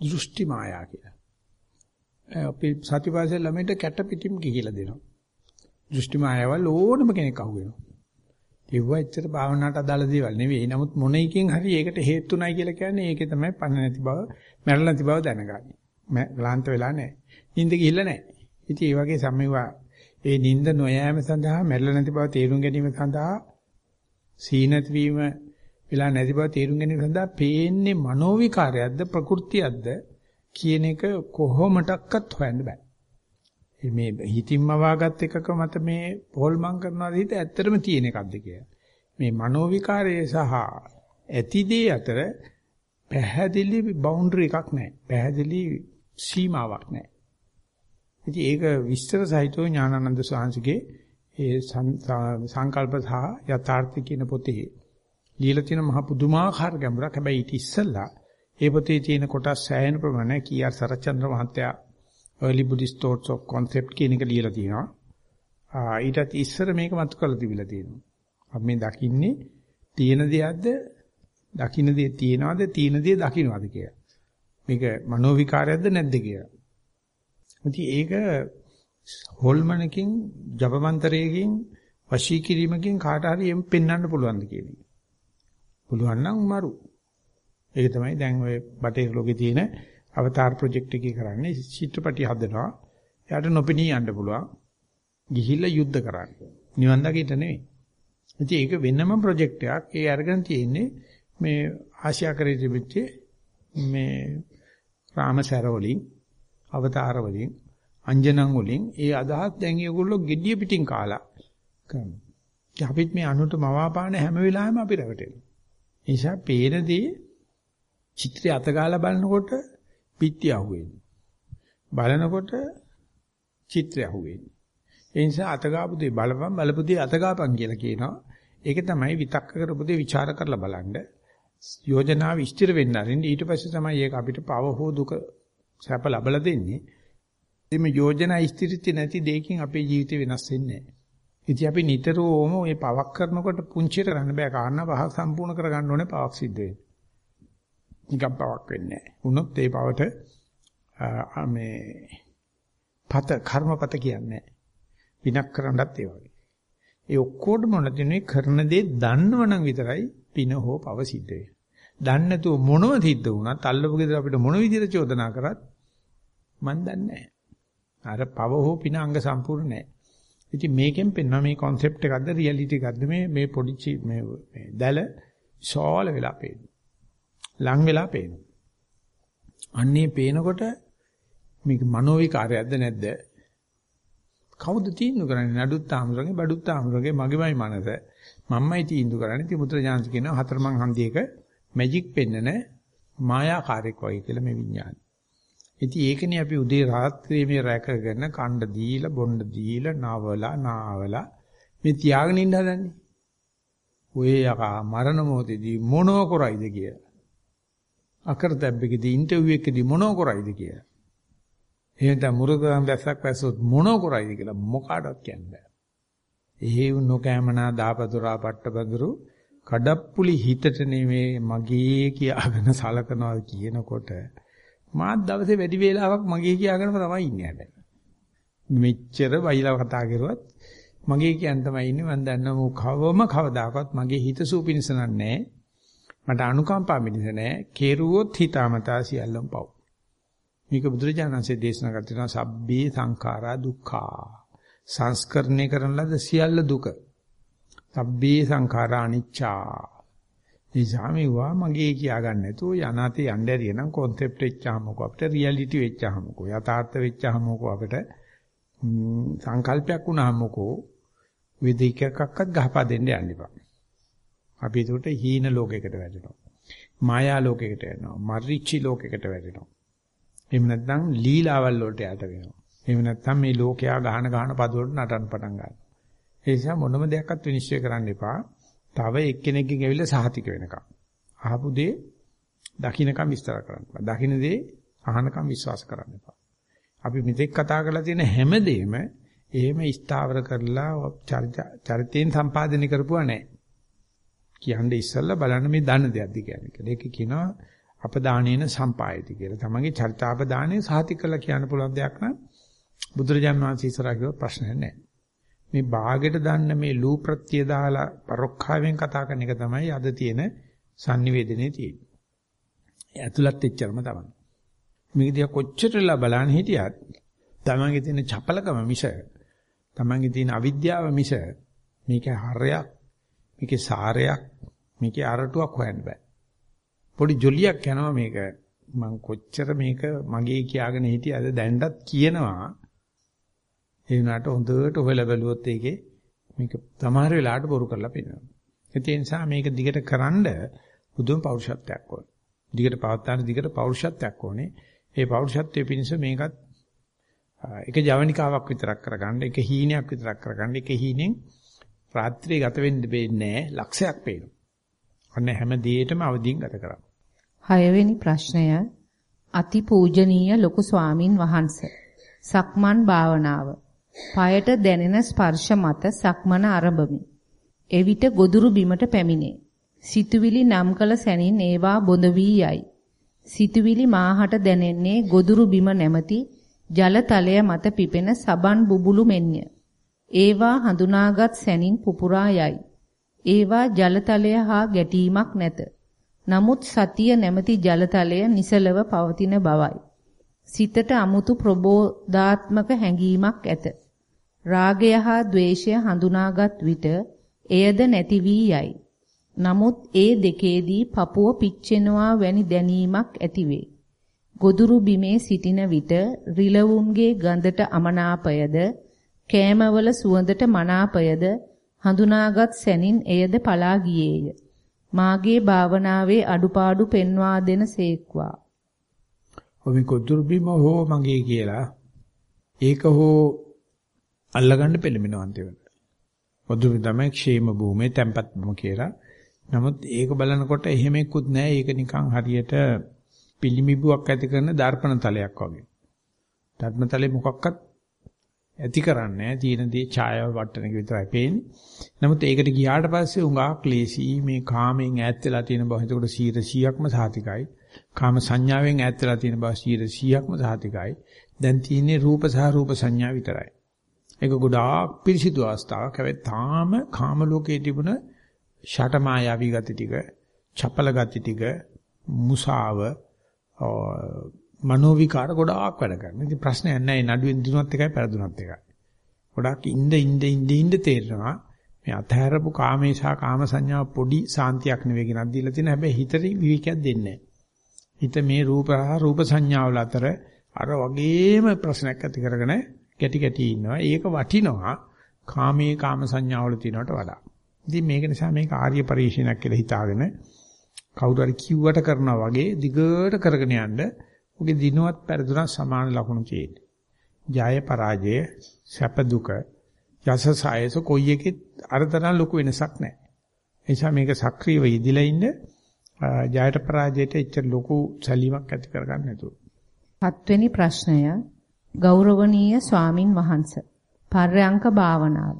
දෘෂ්ටි මායා කියලා. අපි සතිපස්සේ ළමයට කැට පිටිම් කියලා දෙනවා. දෘෂ්ටි මායාවල් ඕනම කෙනෙක් අහුවෙනවා. ඒව ඇත්තට භාවනාවට අදාළ දේවල් නෙවෙයි. නමුත් මොන එකකින් හරි ඒකට හේතුණයි කියලා කියන්නේ ඒකේ තමයි පණ නැති බව, මැරෙලා නැති බව දැනගන්නේ. ලාන්ත වෙලා නැහැ. නිින්ද ගිහිල්ලා නැහැ. ඉතින් ඒ වගේ සම්මේවා ඒ නිින්ද නොයෑම සඳහා මැරෙලා නැති බව තේරුම් ගැනීම සඳහා සීනත් වීම වෙලා නැති බව තේරුම් ගැනීම සඳහා පේන්නේ මනෝවිකාරයක්ද ප්‍රകൃතියක්ද කියන එක කොහොමඩක්වත් හොයන්න බෑ. මේ හිතින්ම වාගත් එකක මත මේ පොල්මන් කරනවාද හිත ඇත්තටම තියෙන එකක්ද කියලා. මේ මනෝවිකාරය සහ ඇතිදේ අතර පැහැදිලි බවුන්ඩරි එකක් නැහැ. පැහැදිලි සීමාවක් නැහැ. ඉතින් ඒක විස්තර සහිතව ඥානানন্দ සාංශගේ ඒ සංකල්ප සහ යථාර්ථ කියන පොතේ ලියලා තියෙන මහ පුදුමාකාර ගැඹුරක්. හැබැයි ඊට ඉස්සෙල්ලා ඒ පොතේ තියෙන කොටස් සෑහෙන ප්‍රමාණයක් කී.ආර්. සරච්චන්ද්‍ර මහත්තයා early buddhist thoughts of concept කියන එක ලියලා තියෙනවා. ඊටත් ඉස්සර මේක මතු කරලා තිබිලා තියෙනවා. අපි මේ දකින්නේ තියෙන දෙයක්ද දකින්න දේ තියනවාද තියෙන දේ දකින්නවාද කියලා. මේක මනෝ විකාරයක්ද නැද්ද කියලා. ඉතින් ඒක හොල්මනකින් ජපමන්තරයකින් වශී කිරීමකින් කාට හරි එම් පෙන්වන්න පුළුවන්ද කියන එක. පුළුවන් නම් මරු. ඒක තමයි දැන් ඔය බටේ ලෝකේ තියෙන අවතාර ප්‍රොජෙක්ට් එකේ කරන්නේ චිත්‍රපටි හදනවා. එයාට නොපෙනී යන්න පුළුවන්. ගිහිල්ලා යුද්ධ කරන්න. නිවන් දකින්න නෙවෙයි. ඉතින් ඒක වෙනම ප්‍රොජෙක්ට් එකක්. ඒ අරගෙන තියෙන්නේ මේ ආශියාකරේ තිබිච්ච මේ රාමසර වලින් අවතාර වලින් අංජනන් වලින් ඒ අදහස් දැන් ඒගොල්ලෝ gediya පිටින් කාලා කරනවා. අපිත් මේ අනුට මවාපාන හැම වෙලාවෙම අපි රැවටෙනවා. ඒ නිසා පේනදී චිත්‍රය අතගාලා බලනකොට පිටි අහුවෙන්නේ. බලනකොට චිත්‍රය අහුවෙන්නේ. ඒ නිසා අතගාපු දේ බලපන් බලපු දේ අතගාපන් කියලා කියනවා. ඒක තමයි විතක්ක කරපු දේ ਵਿਚාර කරලා බලන්න. යෝජනාව ඉස්තිර වෙන්න අරින්න ඊට පස්සේ තමයි ඒක අපිට පව හෝ දුක සැප ලබලා දෙන්නේ. ඉතින් මේ යෝජනා ඉස්තිරිච්ච නැති දෙයකින් අපේ ජීවිතේ වෙනස් වෙන්නේ නැහැ. ඉතින් අපි නිතරම මේ පවක් කරනකොට පුංචිට ගන්න බෑ කාරණා පහක් සම්පූර්ණ කරගන්න ඕනේ පවක් සිද්ධ වෙන්නේ. නිකම් පවක් වෙන්නේ නැහැ. වුණොත් ඒ පවට මේ පත කර්මපත කියන්නේ විනක් කරන්නත් ඒ වගේ. ඒ ඔක්කොටම නැතිනේ කරන දේ දන්නවනම් විතරයි පින හෝ පව සිද්ධ වෙන්නේ. දන්නේ නැතුව මොනව සිද්ධ වුණත් අල්ලපු ගෙදර අපිට මොන විදිහට චෝදනා කරත් මන් දන්නේ නැහැ. අර පව හෝ පින අංග සම්පූර්ණ නැහැ. ඉතින් මේකෙන් පෙන්වන මේ concept එකක්ද reality එකක්ද මේ මේ පොඩි මේ මේ දැල ෂෝල වෙලා පේනවා. ලං වෙලා පේනවා. අන්නේ පේනකොට මේක මනෝ විකාරයක්ද නැද්ද? කවුද තීන්දුව කරන්නේ? නඩුත් ආමරගේ බඩුත් ආමරගේ මගේමයි මනස. මම්මයි තීන්දුව කරන්නේ. ඉතින් මුද්‍රජාන්ති කියනවා හතරමං හන්දියක මැජික් පෙන්නන මායාකාරයක් වගේ කියලා මේ විඥානය. ඉතින් ඒකනේ අපි උදේ රාත්‍රියේ මේ රැකගෙන කණ්ඩ දීලා බොණ්ඩ දීලා නාවලා නාවලා මේ තියාගෙන ඉන්න හදන්නේ. ඔය යකා මරණ මොහොතේදී මොනෝ කරයිද කියලා. අකරතැබ්බකදී ඉන්ටර්විව් එකදී මොනෝ කරයිද කියලා. එහෙනම් මුරුගම් දැස්සක් වැස්සොත් මොනෝ කරයිද කියලා මොකාටවත් කියන්න බෑ. එහෙව් නොකෑමනා දාපතුරා පට්ටබඳුරු කඩප්පුලි හිතට නෙමේ මගේ කියාගෙන සලකනවා කියනකොට මාත් දවසේ වැඩි වේලාවක් මගේ කියාගෙනම තමයි ඉන්නේ හැබැයි. මෙච්චර වයිලා කතා කරුවත් මගේ කියන් තමයි ඉන්නේ මම දන්නවා මෝ කවම කවදාකවත් මගේ හිත සූපිනිස නැහැ. මට අනුකම්පා මිනිස නැහැ. කෙරුවොත් හිතාමතා සියල්ලම පව්. මේක බුදුරජාණන්සේ දේශනා කර තියෙනවා සබ්බේ සංඛාරා දුක්ඛා. සංස්කරණය කරන ලද සියල්ල දුක. සබ්බේ සංඛාරා අනිච්චා. නිසා මේවා මගේ කියා ගන්න නැතුව යනාතේ යන්න ඇරිය නම් concept වෙච්චාමකෝ අපිට reality වෙච්චාමකෝ යථාර්ථ වෙච්චාමකෝ අපිට සංකල්පයක් වුණාමකෝ විදිකකක්වත් ගහපා දෙන්න යන්න එපා. අපි ඒකට හීන ලෝකයකට වැටෙනවා. මායා ලෝකයකට යනවා. මරිච්චි ලෝකයකට වැටෙනවා. එහෙම නැත්නම් ලීලාවල් වලට යට වෙනවා. එහෙම නැත්නම් මේ ලෝකයා ගහන ගහන පද වලට නටන්න පටන් ගන්නවා. ඒ නිසා මොනම දෙයක්වත් විනිශ්චය කරන්න එපා. තව එක්කෙනෙක්ගෙන් ඇවිල්ලා සහතික වෙනකම්. අහපු දේ දකින්නකම් විස්තර කරන්න. දකින්න දේ අහනකම් විශ්වාස කරන්න එපා. අපි මෙතෙක් කතා කරලා තියෙන හැම දෙෙම එහෙම ස්ථාවර කරලා චරිතයෙන් සම්පාදනය කරපුවා නැහැ. කියන්නේ ඉස්සල්ලා බලන්න මේ දන්න දෙයක්ද කියන්නේ. ඒක කියනවා අපදානේන සම්පායති කියලා. තමන්ගේ චරිතාපදානයේ සහතික කළා කියන්න පුළුවන් දෙයක් නම් බුදුරජාණන් වහන්සේ ඉස්සරහ කිව්ව ප්‍රශ්නයක් නැහැ. මේ ਬਾගෙට දාන්න මේ ලූ ප්‍රත්‍ය දාලා පරොක්ඛාවෙන් කතා කරන එක තමයි අද තියෙන sannivedanaye තියෙන්නේ. ඒ ඇතුළත් එච්චරම තමයි. මේක දිහා කොච්චරලා බලන්න හිටියත් තමන්ගේ තියෙන චපලකම මිස තමන්ගේ තියෙන අවිද්‍යාව මිස මේක හරයක් මේකේ සාරයක් මේකේ අරටුවක් හොයන්න බෑ. පොඩි ජොලියක් යනවා මේක. මං කොච්චර මේක මගේ කියාගෙන හිටියද දැන්ටත් කියනවා. ඒ වුණාට හොඳට හොයලා බැලුවොත් ඒකේ මේක සමහර වෙලාවට බොරු කරලා පෙන්නනවා. ඒ නිසා මේක දිගට කරන්ඩ බුදුන් පෞරුෂත්වයක් ඕනේ. දිගට පවත්තාන දිගට පෞරුෂත්වයක් ඕනේ. ඒ පෞරුෂත්වයේ පිණිස මේකත් එක ජවනිකාවක් විතරක් කරගන්න, එක හීනයක් විතරක් කරගන්න, එක හීනෙන් රාත්‍රියේ ගත වෙන්න බෙන්නේ ලක්ෂයක් පේනවා. අන්න හැම දෙයකටම අවදීන් ගත කරා. හයවෙනි ප්‍රශ්නය අති පූජනීය ලොකු ස්වාමින් වහන්සේ. සක්මන් භාවනාව. পায়ට දැනෙන ස්පර්ශ මත සක්මන ආරම්භමි. එවිට ගොදුරු බිමට පැමිණේ. සිතුවිලි නම් කළ සැනින් ඒවා බොඳ වී යයි. සිතුවිලි මාහට දැනෙන්නේ ගොදුරු බිම නැමැති ජල තලය මත පිපෙන සබන් බුබුලු මෙන්ය. ඒවා හඳුනාගත් සැනින් පුපුරා යයි. ඒවා ජලතලය හා ගැටීමක් නැත. නමුත් සතිය නැමැති ජලතලය නිසලව පවතින බවයි. සිතට අමුතු ප්‍රබෝධාත්මක හැඟීමක් ඇත. රාගය හා ద్వේෂය හඳුනාගත් විට එයද නැති වී යයි. නමුත් ඒ දෙකේදී පපුව පිච්චෙනවා වැනි දැනීමක් ඇතිවේ. ගොදුරු බිමේ සිටින විට රිලවුන්ගේ ගඳට අමනාපයද කෑමවල සුවඳට මනාපයද හඳුනාගත් සැනින් එයද පලා ගියේය. මාගේ භාවනාවේ අඩුපාඩු පෙන්වා දෙන සේක්වා. ඔබ ගොදුරුබිම හෝ මගේ කියලා ඒක හෝ අල්ලගන්න පෙළඹෙනවා අන්තිමට. ගොදුරු තමයි ക്ഷേම භූමියේ තැම්පත් භූම කියලා. නමුත් ඒක බලනකොට එහෙමෙකුත් නැහැ. ඒක නිකන් හරියට පිළිමිබුවක් ඇති කරන දර්පණ තලයක් වගේ. දර්පණ තලේ මොකක්වත් ඇති කරන්නේ තියෙන දේ ඡායාව වටන එක විතරයි පේන්නේ. නමුත් ඒකට ගියාට පස්සේ උඟා ක්ලේශී මේ කාමෙන් ඈත් වෙලා තියෙන බව එතකොට 100%ක්ම සාතිකයි. කාම සංඥාවෙන් ඈත් වෙලා තියෙන බව 100%ක්ම සාතිකයි. දැන් තියෙන්නේ රූප සහ රූප සංඥා විතරයි. ඒක ගොඩාක් පිරිසිදු අවස්ථාවක්. හැබැයි තාම කාම ලෝකයේ තිබුණ ෂටමායාවී ගති ටික, චපල ගති ටික, මුසාව, මනෝ විකාර ගොඩාක් වැඩ කරනවා. ඉතින් ප්‍රශ්නයක් නැහැ. නඩුවෙන් දිනුවත් එකයි පෙරදුනත් එකයි. ගොඩාක් ඉඳ ඉඳ ඉඳ ඉඳ තේරෙනවා මේ අතහැරපු කාමේශා කාම සංඥා පොඩි සාන්තියක් නෙවෙයි ගෙනත් දීලා තියෙන හැබැයි හිතේ විවිකයක් දෙන්නේ හිත මේ රූප හා රූප සංඥාවල අතර අර වගේම ප්‍රශ්නයක් ඇති කරගෙන ගැටි ගැටි ඉන්නවා. ඒක වටිනවා කාමයේ කාම සංඥාවල තියෙනවට වඩා. ඉතින් මේක නිසා මේක ආර්ය පරිශීලනයක් කියලා හිතාගෙන කවුරු හරි කිව්වට කරනවා වගේ දිගට කරගෙන යන්න ඔගේ දිනුවත් පෙරදුනත් සමාන ලකුණු තියෙන්නේ. ජය පරාජය සැප දුක යස සායස කොයි එකෙත් අරතරන් ලොකු වෙනසක් නැහැ. ඒ නිසා මේක සක්‍රීයව ඉදිලා ඉන්න ජයට පරාජයට එච්චර ලොකු සැලීමක් ඇති කරගන්න නැතුව. හත්වෙනි ප්‍රශ්නය ගෞරවනීය ස්වාමින් වහන්සේ පර්යංක භාවනාව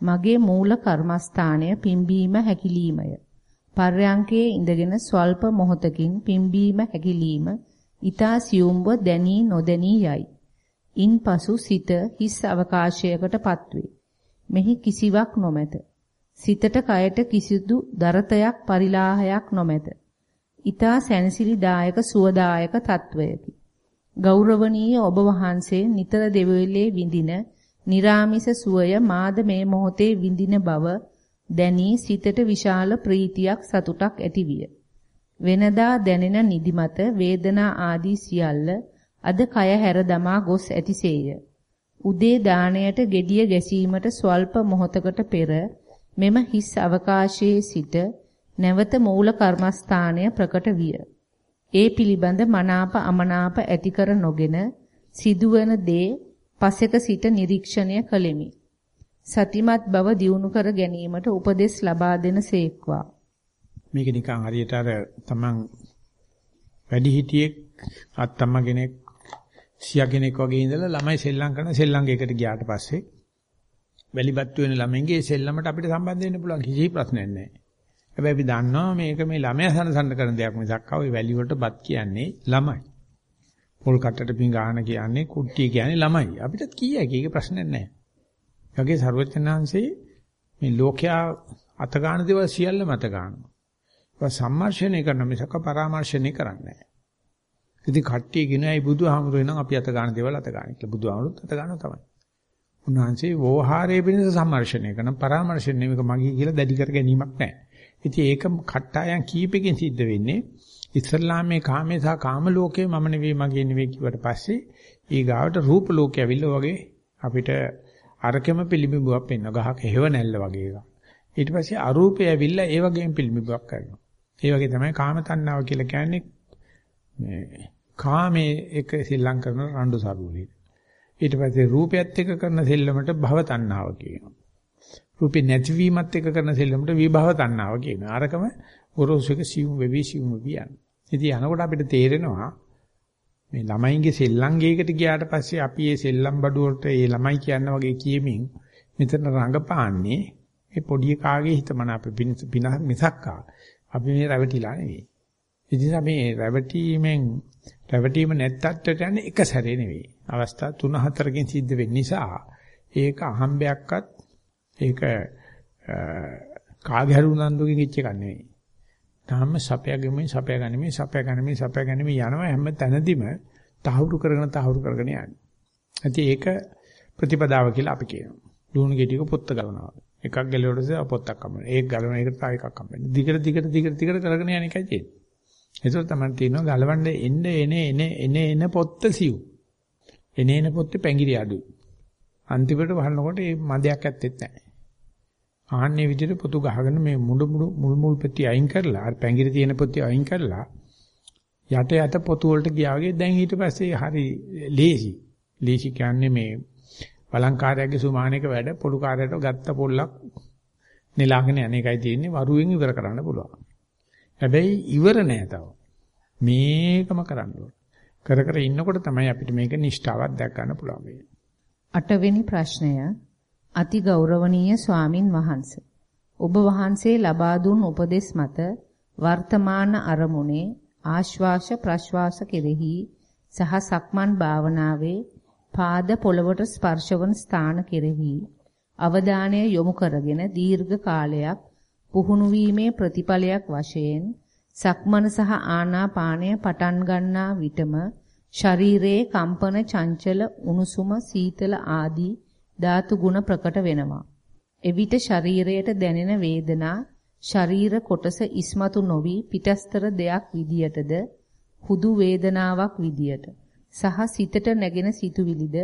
මගේ මූල කර්මස්ථානය පිම්බීම හැකිලීමය. පර්යංකයේ ඉඳගෙන ස්වල්ප මොහොතකින් පිම්බීම හැකිලීම ඊතා සියුම්ව දැනී නොදැනී යයි. ඉන්පසු සිත හිස් අවකාශයකටපත් වේ. මෙහි කිසිවක් නොමැත. සිතට කයට කිසිදු දරතයක් පරිලාහයක් නොමැත. ඊතා සැනසිලිදායක සුවදායක තත්වයකි. ගෞරවනීය ඔබ වහන්සේ නිතර දෙවිලේ විඳින निराமிස සුවය මාද මේ මොහොතේ විඳින බව දැනී සිතට විශාල ප්‍රීතියක් සතුටක් ඇතිවිය. වෙනදා දැනෙන නිදිමත වේදනා ආදී සියල්ල අද කය හැර දමා ගොස් ඇතිසේය. උදේ දාණයට gediya ගැසීමට ස්වල්ප මොහොතකට පෙර මෙම හිස් අවකාශයේ සිට නැවත මූල කර්මස්ථානය ප්‍රකට විය. ඒ පිළිබඳ මනාප අමනාප ඇති කර නොගෙන සිදුවන දේ පසෙක සිට නිරීක්ෂණය කළෙමි. සතිමත් බව දියුණු කර ගැනීමට උපදෙස් ලබා දෙන සේක්වා. මේක නිකන් හරියට අර තමන් වැඩි හිටියෙක් අත්තම්ම කෙනෙක් සියා කෙනෙක් වගේ ඉඳලා ළමයි සෙල්ලම් කරන සෙල්ලම්ගේකට ගියාට පස්සේ වැලිපත්තු වෙන ළමයින්ගේ සෙල්ලමට අපිට සම්බන්ධ වෙන්න පුළුවන් කිසි ප්‍රශ්නයක් නැහැ. හැබැයි අපි දන්නවා මේක මේ ළමයා සනසන්න කරන දෙයක් මිසක් ආවේ වැලි වලට බත් කියන්නේ ළමයි. පොල් කට්ටට පිඟාන කියන්නේ කුට්ටිය කියන්නේ ළමයි. අපිටත් කීයක ඒක ප්‍රශ්නයක් නැහැ. යගේ ਸਰවඥාන්සේ මේ ලෝකයා අත ගන්න දේවල් සියල්ල මත ගන්නවා. ඒක සම්මර්ෂණය කරන මිසක පරාමර්ශණය කරන්නේ නැහැ. ඉතින් කට්ටිය කියනයි බුදුහාමුදුරේ නම් අපි අත ගන්න දේවල් අත ගන්න කියලා. බුදුහාමුදුරුත් අත ගන්නවා තමයි. උන්වහන්සේ වෝහාරයේ පිණිස සම්මර්ෂණය කරන පරාමර්ශණය මේක මගේ කියලා දැඩි කර ගැනීමක් නැහැ. ඉතින් ඒක කට්ටායන් කීපකින් සිද්ධ වෙන්නේ ඉස්ලාමයේ කාමේ සහ කාම ලෝකයේ මම නෙවෙයි මගේ නෙවෙයි කිව්වට පස්සේ ඊගාවට රූප ලෝකය ඇවිල්ලා වගේ අපිට අරකෙම පිළිඹුවක් වෙන්න ගහක හේව නැල්ල වගේ එකක්. ඊට පස්සේ අරූපය ඇවිල්ලා ඒ වගේම පිළිඹුවක් කරනවා. ඒ වගේ තමයි කාම තණ්හාව කියලා කියන්නේ මේ කාමයේ එක සිල්ලම් කරන රණ්ඩු සරුවලි. ඊට පස්සේ රූපයත් එක්ක කරන සෙල්ලමට භව තණ්හාව කියනවා. රූපේ නැතිවීමත් එක්ක කරන සෙල්ලමට විභව තණ්හාව කියනවා. අරකම ගොරෝසුක සිවුම් වෙවි සිවුම් වියන්. ඉතින් යනකොට අපිට තේරෙනවා මේ ළමයින්ගේ සෙල්ලම් ගේකට ගියාට පස්සේ අපි මේ සෙල්ලම් බඩුවලට මේ ළමයි කියන වගේ කියමින් මෙතන රඟපාන්නේ මේ පොඩි කාගේ හිතමන අපි මිසක්කා අපි මේ රැවටිලා නෙවෙයි. ඉතින් අපි රැවටීමෙන් රැවටීම නැත්තත් කියන්නේ එක සැරේ නෙවෙයි. අවස්ථා 3-4කින් සිද්ධ වෙන්න නිසා ඒක අහම්බයක්වත් ඒක කාගේ හරි උනන්දුකින් කිච්ච එකක් නෙවෙයි. තාම සපයගෙමින් සපයගනිමින් සපයගනිමින් සපයගනිමින් යනවා හැම තැනදීම තහවුරු කරගෙන තහවුරු කරගෙන යන්නේ. ඉතින් ඒක ප්‍රතිපදාව කියලා අපි කියනවා. ලුණු ගෙඩියක පොත්ත ගලනවා. එකක් ගැලවෙලා පොත්තක් හම්බෙනවා. ඒක ගලවන එකට තව එකක් හම්බෙනවා. දිගට දිගට දිගට දිගට කරගෙන යන එකයි තියෙන්නේ. ඒතර තමයි තියෙනවා ගලවන්න එන්න එන එන එන එන පොත්ත සිව්. එන එන පොත්තේ පැංගිරි අඩුයි. අන්තිමට වහනකොට මේ මදයක් ඇත්තෙත් නැහැ. ආන්නේ විදිහට පොතු ගහගෙන මේ මුඩු මුඩු මුල් මුල් පෙට්ටි අයින් කරලා අර පැංගිරි තියෙන පොත්ටි අයින් කරලා යට යට පොතු වලට ගියා වගේ දැන් ඊට පස්සේ හරි ලේසි. ලේසි කියන්නේ මේ බලංකාරයගේ සුමානයක වැඩ පොළු කාර්යයට ගත්ත පොල්ලක් නෙලාගෙන යන එකයි තියෙන්නේ වරුවෙන් ඉවර කරන්න පුළුවන්. හැබැයි ඉවර නෑ තව. මේකම කරන්න කර කර ඉන්නකොට තමයි අපිට මේක නිෂ්ඨාවක් දැක් ගන්න පුළුවන් වෙන්නේ. අටවෙනි ප්‍රශ්නය. අති ගෞරවනීය ස්වාමින් වහන්සේ. ඔබ වහන්සේ ලබා දුන් උපදෙස් මත වර්තමාන අරමුණේ ආශ්වාස ප්‍රශ්වාස කෙරෙහි සහ සක්මන් භාවනාවේ පාද පොළවට ස්පර්ශවන ස්ථාන කෙරෙහි අවධානය යොමු කරගෙන දීර්ඝ කාලයක් පුහුණු වීමේ ප්‍රතිඵලයක් වශයෙන් සක්මන සහ ආනාපානය පටන් ගන්නා විටම ශරීරයේ කම්පන චංචල උණුසුම සීතල ආදී ධාතු ගුණ ප්‍රකට වෙනවා. එවිට ශරීරයට දැනෙන වේදනා ශරීර කොටස ඉස්මතු නොවි පිටස්තර දෙයක් විදියටද හුදු වේදනාවක් විදියට සහ සිතට නැගෙන සිතුවිලිද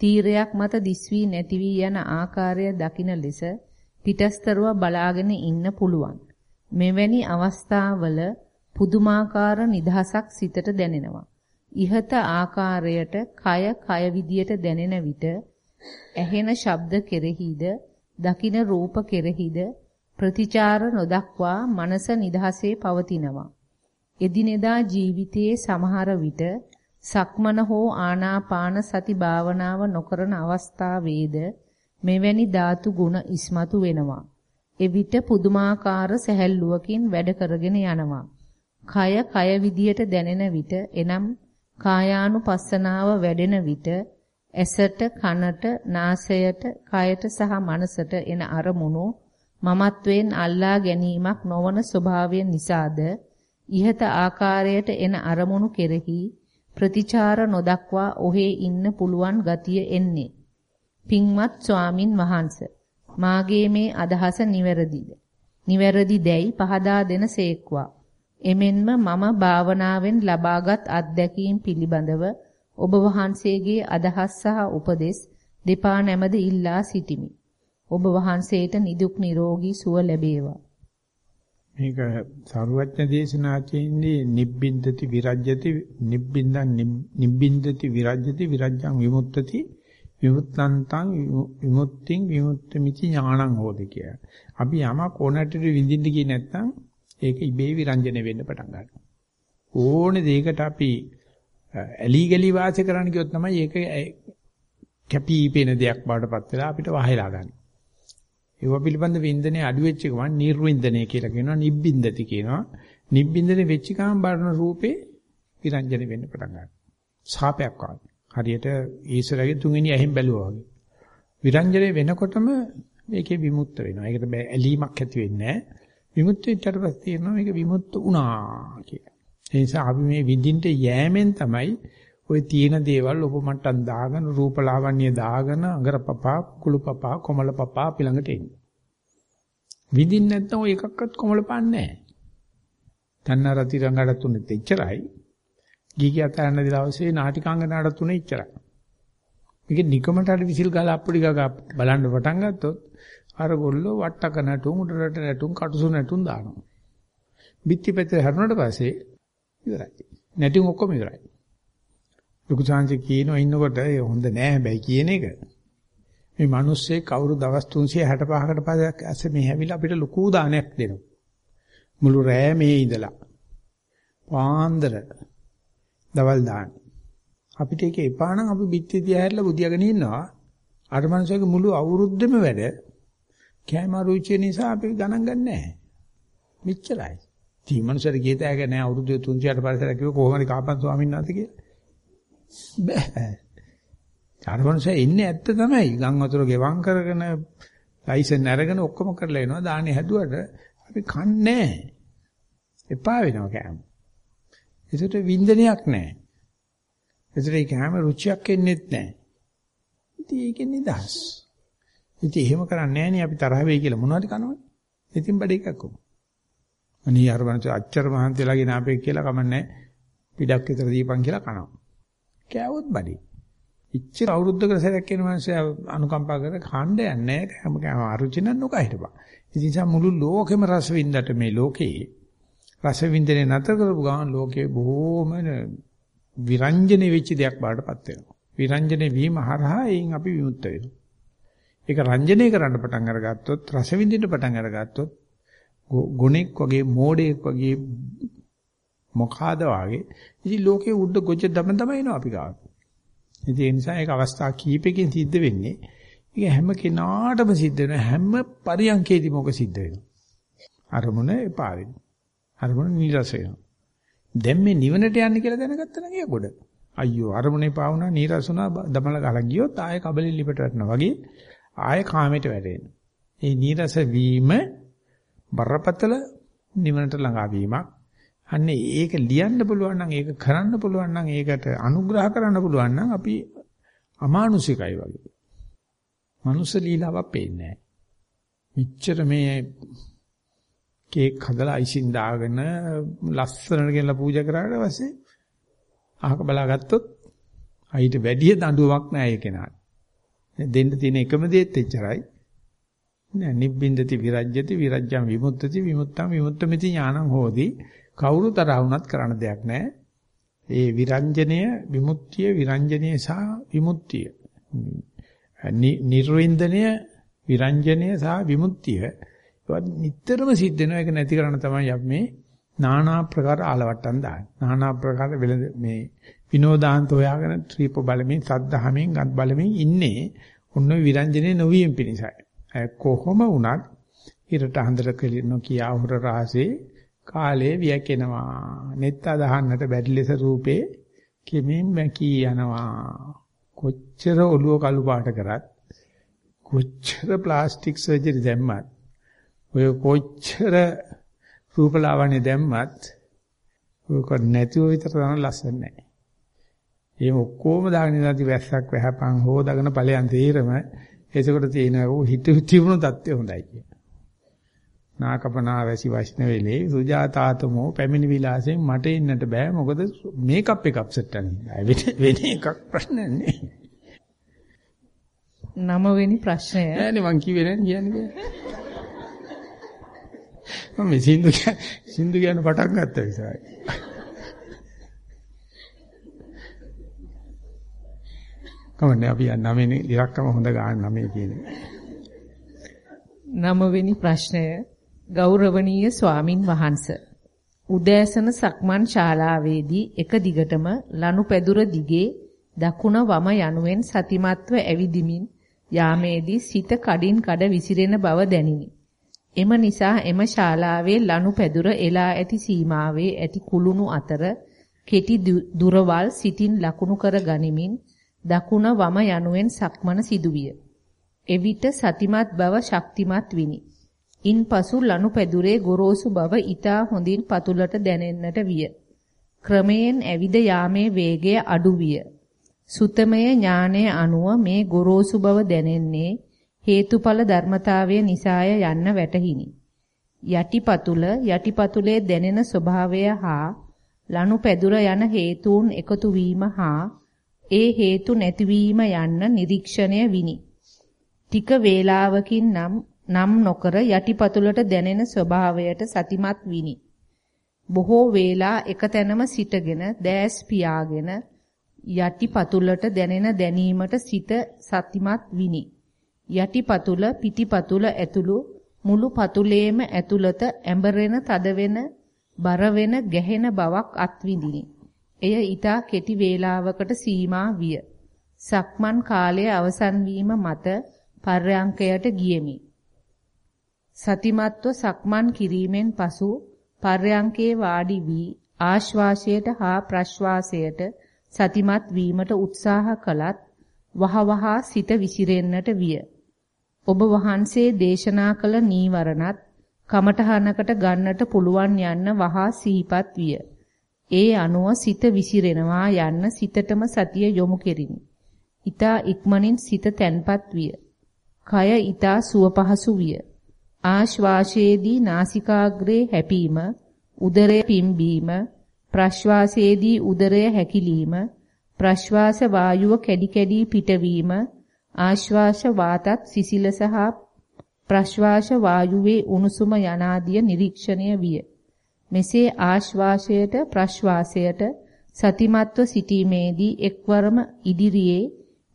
තීරයක් මත දිස්වි නැති වී යන ආකාරය දකින ලෙස පිටස්තරව බලාගෙන ඉන්න පුළුවන්. මෙවැනි අවස්ථාවල පුදුමාකාර නිදහසක් සිතට දැනෙනවා. ইহත ආකාරයට කය කය විදියට දැනෙන විට ඇහෙන ශබ්ද කෙරෙහිද දකින රූප කෙරෙහිද ප්‍රතිචාර නොදක්වා මනස නිදහසේ පවතිනවා. එදිනෙදා ජීවිතයේ සමහර විට සක්මන හෝ ආනාපාන සති භාවනාව නොකරන අවස්ථාවේද මෙවැනි ධාතු ගුණ ඉස්මතු වෙනවා. එවිට පුදුමාකාර සැහැල්ලුවකින් වැඩ කරගෙන යනවා. කය කය විදියට දැනෙන විට එනම් කායානුපස්සනාව වැඩෙන විට ඇසට, කනට, නාසයට, කයට සහ මනසට එන අරමුණු මමත්වයෙන් අල්ලා ගැනීමක් නොවන ස්වභාවය නිසාද ইহත ආකාරයට එන අරමුණු කෙරෙහි ප්‍රතිචාර නොදක්වා ඔහේ ඉන්න පුළුවන් ගතිය එන්නේ. පින්වත් ස්වාමින් වහන්සේ මාගේ මේ අදහස නිවැරදිද? නිවැරදි දැයි පහදා දෙන සේක්වා. එමෙන්ම මම භාවනාවෙන් ලබාගත් අත්දැකීම් පිළිබඳව ඔබ වහන්සේගේ අදහස් සහ උපදෙස් දෙපා නැමද ඉල්ලා සිටිමි. ඔබ වහන්සේට නිදුක් නිරෝගී සුව ලැබේවා. මේක සරුවත්න දේශනාචේන්දී නිබ්බින්දති විරජ්‍යති නිබ්බින්දන් නිබ්බින්දති විරජ්‍යති විරජ්‍යං විමුක්තති විමුක්තන්තං විමුක්තිං විමුක්තමිති ඥානං හෝති කිය. අපි යමක් ඕනටට විඳින්න ගියේ නැත්නම් ඒක ඉබේ විරංජන වෙන්න පටන් ගන්නවා. ඕනේ දෙයකට අපි ඇලි ගලි වාසය කරන්න කිව්වොත් තමයි ඒක කැපිපෙන දෙයක් බාටපත් වෙලා අපිට වහයලා ගන්න. ඒව පිළිබඳ වින්දනේ අඩු වෙච්ච එක මම නිර්වින්දනය කියලා කියනවා නිබ්බින්දති කියනවා. නිබ්බින්දනේ වෙච්ච ගමන් බලන රූපේ විරංජන වෙන්න පටන් ගන්නවා. ශාපයක් වගේ. හරියට ඊශ්වරගේ තුන්වෙනි ඇහෙන් බැලුවා වගේ. විරංජනේ වෙනකොටම මේකේ විමුක්ත වෙනවා. ඒකට ඇලීමක් ඇති වෙන්නේ නැහැ. විමුක්ත වෙච්චට පස්සේ තියෙනවා මේක විමුක්ත වුණා කියලා. ඒ නිසා අපි මේ විඳින්න යෑමෙන් තමයි ওই තියෙන දේවල් උපමට්ටම් දාගෙන රූපලාවන්‍ය දාගෙන අඟරපපා කුළුපපා කොමලපපා අපි ළඟට එන්නේ. විඳින්න නැත්නම් ඔය එකක්වත් කොමල පාන්නේ නැහැ. තන්නරති රංගඩ තුනෙත් එච්චරයි. ගීගී අතයන් දවසේ නාටිකාංගනාට තුනේ එච්චරයි. මේක නිකමට හරි විසිල් ගාලා අප්පුඩි ගා බලන්න පටන් ගත්තොත් අර ගොල්ලෝ වට්ටක නැටුම් උඩරට නැටුම් කටුසු නැටුම් දානවා. බිත්ති පෙතේ හරුණට පස්සේ ඉවරයි. නැටුම් ඔක්කොම ඉවරයි. ලොකු chance කියනවා ඉන්නකොට ඒ හොඳ නෑ හැබැයි කියන එක. මේ මිනිස්සේ කවුරු දවස් 365කට පස්සේ මේ හැවිලා අපිට ලොකු දානයක් දෙනවා. මුළු රෑ මේ ඉඳලා පාන්දර දවල් දාන. අපිට ඒක එපා නම් අපි බිත්ති දිහා හැරලා බුදියාගෙන ඉන්නවා. අර මනුස්සයගේ මුළු අවුරුද්දෙම වැඩ කෑම රුචිය නිසා අපි ගණන් ගන්නෑ. මෙච්චරයි. තී මනුස්සයර ගියතෑග නෑ අවුරුදු 300ට පස්සේ කිව්ව කොහොමද කාපන් ස්වාමීන් වහන්සේ කියලා. බෑ. අර මනුස්සය ඉන්නේ ඇත්ත තමයි. ගම් වතුර ගෙවම් කරගෙන ලයිසන් අරගෙන ඔක්කොම කරලා එනවා. දාන්නේ හැදුවට අපි කන්නේ එපා වෙනවා කෑම. ඒකට වින්දනයක් නැහැ. ඒකට ඒ කෑම රුචියක් එන්නේත් නැහැ. ඉතින් ඒකෙන් නිදහස්. ඉතින් එහෙම කරන්නේ නැහැ අපි තරහ වෙයි කියලා මොනවද කනවද? ඉතින් බඩ එකක් කොහොමද? අනී අර වන්ත අච්චර මහන්තිලා ගෙන අපේ කියලා කමන්නේ පිටක් විතර දීපන් කියලා කනවා. කෑවොත් බඩේ. ඉච්චර අවුරුද්දක සැරයක් එන මිනිස්සයා අනුකම්පා කර කණ්ඩ යන්නේ හැම කෑම අරුචි නම් නොකා හිටපන්. ඉතින් නිසා මුළු ලෝකෙම රස වින්දට මේ ලෝකේ රස වින්දනේ නැතර කරපු ගමන් ලෝකේ බොහෝම විරංජනේ වෙච්ච දෙයක් බාටපත් වෙනවා. විරංජනේ වීම හරහා එයින් අපි විමුක්ත වෙනවා. ඒක රංජනය කරන්න පටන් අරගත්තොත් රස විඳින්න පටන් අරගත්තොත් ගුණෙක් වගේ මෝඩෙක් වගේ මොකාද වාගේ ඉතින් ලෝකේ උඩ ගොජ දම දම එනවා අපි ගාවට. ඉතින් ඒ නිසා ඒක අවස්ථා කීපකින් සිද්ධ වෙන්නේ. ඒක හැම කෙනාටම සිද්ධ වෙන හැම පරියන්කේදී මොක සිද්ධ වෙනවා. අරමුණ එපා වෙනවා. අරමුණ නිරස වෙනවා. දැන් මේ නිවනට යන්නේ කියලා දැනගත්තා නම් ඒක ගොඩ. අයියෝ අරමුණේ පාවුණා නිරස වුණා දමල ගලා ගියොත් ආයෙ කබලෙන් ලිපට වැටෙනවා වගේ ආයෙ කාමයට වැටෙනවා. ඒ නිරස වීම බරපතල නිවනට ළඟා වීමක්. අන්නේ ඒක ලියන්න පුළුවන් නම් ඒක කරන්න පුළුවන් නම් ඒකට අනුග්‍රහ කරන්න පුළුවන් නම් අපි අමානුෂිකයි වගේ. මනුස්ස ලීලාවක් පේන්නේ නැහැ. මෙච්චර මේ කේක් හදලා අයිසින් දාගෙන ලස්සනට ගෙනලා පූජා කරාට පස්සේ අහක බලාගත්තොත් අයිට වැඩි දඬුවමක් නැහැ ඒ කෙනාට. දෙන්න තියෙන එකම දේත් එච්චරයි. නෑ නිබ්බින්දති විරජ්‍යති විරජ්‍යම් විමුක්තති විමුක්තම් විමුක්තමිති ඥානං හෝති. කවුරු තරහ වුණත් කරන්න දෙයක් නෑ. ඒ විරංජනය විමුක්තිය විරංජනය සහ විමුක්තිය. නිර්වින්දනය විරංජනය සහ විමුක්තිය. ඒවත් නිතරම සිද්ධ වෙනවා. ඒක නැති කරන්න තමයි අපි මේ নানা ආකාර ආලවට්ටම් දාන්නේ. নানা ආකාර වෙලඳ මේ විනෝදාන්ත හොයාගෙන ත්‍රිප බලමින් සද්ධාමෙන් ගත් බලමින් ඉන්නේ. ඔන්න විරංජනේ නොවීම පිණිසයි. කොහොම වුණත් ඉරට හඳර කෙලින කියා හොර රාසේ කාලේ වියකෙනවා. නෙත්ත දහන්නට බැරි ලෙස රූපේ කෙමෙන් මැකී යනවා. කොච්චර ඔළුව කළු පාට කරත් කොච්චර ප්ලාස්ටික් සර්ජරි දැම්මත් ඔය කොච්චර රූපලාවන්‍ය දැම්මත් ඔක නැතිව විතර තමයි ලස්සන නැහැ. ඒ ඔක්කොම දාගෙන ඉඳලා වැස්සක් වැහපන් හොදාගෙන ඵලයන් තීරම එතකොට තියෙනවා හිත තිබුණු தත්ත්වය හොඳයි කියන. නාකපනා වැසි වෛෂ්ණවෙලේ සුජාතාතමෝ පැමිණි විලාසෙන් මට ඉන්නට බෑ මොකද මේකප් එක අප්සෙට් වෙන වෙන එකක් ප්‍රශ්න නැහැ. නවවෙනි ප්‍රශ්නය. නෑනේ මං කිව්වේ නෑ කියන්නේ. මම සින්දු සින්දු කියන පටන් ගත්ත විතරයි. කවන්නේ අපි නමේ ඉලක්කම හොඳ ගන්න නමේ කියන්නේ. නවවෙනි ප්‍රශ්නය ගෞරවනීය ස්වාමින් වහන්සේ උදෑසන සක්මන් ශාලාවේදී එක දිගටම ලනුපැදුර දිගේ දකුණ වම යනුවෙන් සතිමත්ව ඇවිදිමින් යාමේදී සිත කඩින් කඩ විසිරෙන බව දැනිනි. එම නිසා එම ශාලාවේ ලනුපැදුර එලා ඇති සීමාවේ ඇති කුළුණු අතර කෙටි දුරවල් සිතින් ලකුණු කර ගනිමින් දකුණ වම යනුවෙන් සක්මන සිදුවිය. එවිට සතිමත් බව ශක්තිමත් විනි. ඉන්පසු ලනුපැදුරේ ගොරෝසු බව ඊතා හොඳින් පතුලට දැනෙන්නට විය. ක්‍රමයෙන් ඇවිද යාමේ වේගය අඩු විය. සුතමය ඥානයේ අනුව මේ ගොරෝසු බව දැනෙන්නේ හේතුඵල ධර්මතාවය නිසාය යන්න වැටහිනි. යටිපතුල යටිපතුලේ දැනෙන ස්වභාවය හා ලනු පැදුර යන හේතුන් එකතු වීම හා ඒ හේතු නැතිවීම යන්න නිරීක්ෂණය විනි. ටික වේලාවකින් නම් නම් නොකර යටිපතුලට දැනෙන ස්වභාවයට සතිමත් විනි. බොහෝ වේලා එකතැනම සිටගෙන දැස් පියාගෙන යටිපතුලට දැනෙන දැනීමට සිත සතිමත් විනි. යටිපතුල පිටිපතුල ඇතුළු මුළු පතුලේම ඇතුළත ඇඹරෙන තදවෙන බර වෙන ගැහෙන බවක් අත්විඳිනි. එය ඊටා කෙටි වේලාවකට සීමා විය. සක්මන් කාලය අවසන් වීම මත පර්යංකයට ගියෙමි. සතිමත්ව සක්මන් කිරීමෙන් පසු පර්යංකේ වාඩි වී ආශ්වාසයට හා ප්‍රශ්වාසයට සතිමත් වීමට උත්සාහ කළත් වහවහ සිත විසිරෙන්නට විය. ඔබ වහන්සේ දේශනා කළ නීවරණත් කමඨහනකට ගන්නට පුළුවන් යන්න වහා සිහිපත් විය. ඒ අනුව සිත විසිරෙනවා යන්න සිතටම සතිය යොමු කෙරිනි. ඊතා ඉක්මනින් සිත තැන්පත් විය. කය ඊතා සුවපහසු විය. ආශ්වාසයේදී නාසිකාග්‍රේ හැපීම, උදරය පිම්බීම, ප්‍රශ්වාසයේදී උදරය හැකිලිම, ප්‍රශ්වාස වායුව කැඩි කැඩි පිටවීම, ආශ්වාස වාතත් සිසිලස හා ප්‍රශ්වාස වායුවේ උණුසුම යනාදිය නිරීක්ෂණය විය. මෙසේ ආශ්වාසයට ප්‍රශ්වාසයට සතිමත්ව සිටීමේදී එක්වරම ඉදිරියේ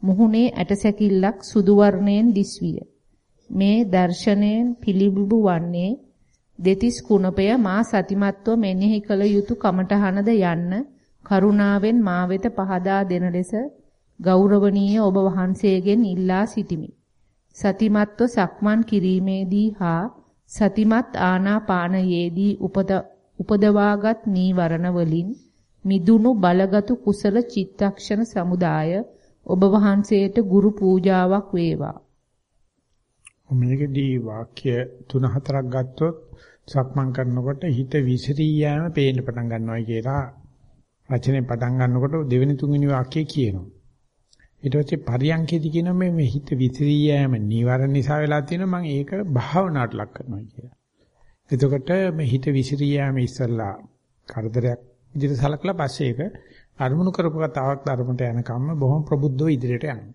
මුහුණේ ඇටසැකිල්ලක් සුදු වර්ණයෙන් දිස්විය. මේ දර්ශනයෙන් පිළිබිඹු වන්නේ දෙතිස් කුණපය මා සතිමත්ව මෙනෙහි කළ යුතු කමඨහනද යන්න කරුණාවෙන් මා වෙත පහදා දෙන ලෙස ගෞරවනීය ඔබ වහන්සේගෙන් ඉල්ලා සිටිමි. සතිමත්ව සක්මන් කිරීමේදී හා සතිමත් ආනාපානයේදී උපදවාගත් නීවරණ වලින් මිදුණු බලගතු කුසල චිත්තක්ෂණ සමුදාය ඔබ වහන්සේට ගුරු පූජාවක් වේවා. මේකදී වාක්‍ය 3-4ක් ගත්තොත් සක්මන් කරනකොට හිත විසිරී යෑම පේන්න පටන් ගන්නවා කියලා රචනයේ පටන් ගන්නකොට දෙවෙනි තුන්වෙනි වාක්‍යය කියනවා. ඊට පස්සේ පරියන්කේදී කියනවා මේ මේ හිත විසිරී යෑම නිවරණ නිසා වෙලා තියෙනවා මම ඒක භාවනාවට ලක් කරනවා කියලා. එතකොට මේ හිත විසිරී යෑම ඉස්සල්ලා කරදරයක් විදිහට සලකලා පස්සේ ඒක අරමුණු කරපු කතාවක් ධර්මයට යනකම්ම බොහොම ප්‍රබුද්ධව ඉදිරියට යනවා.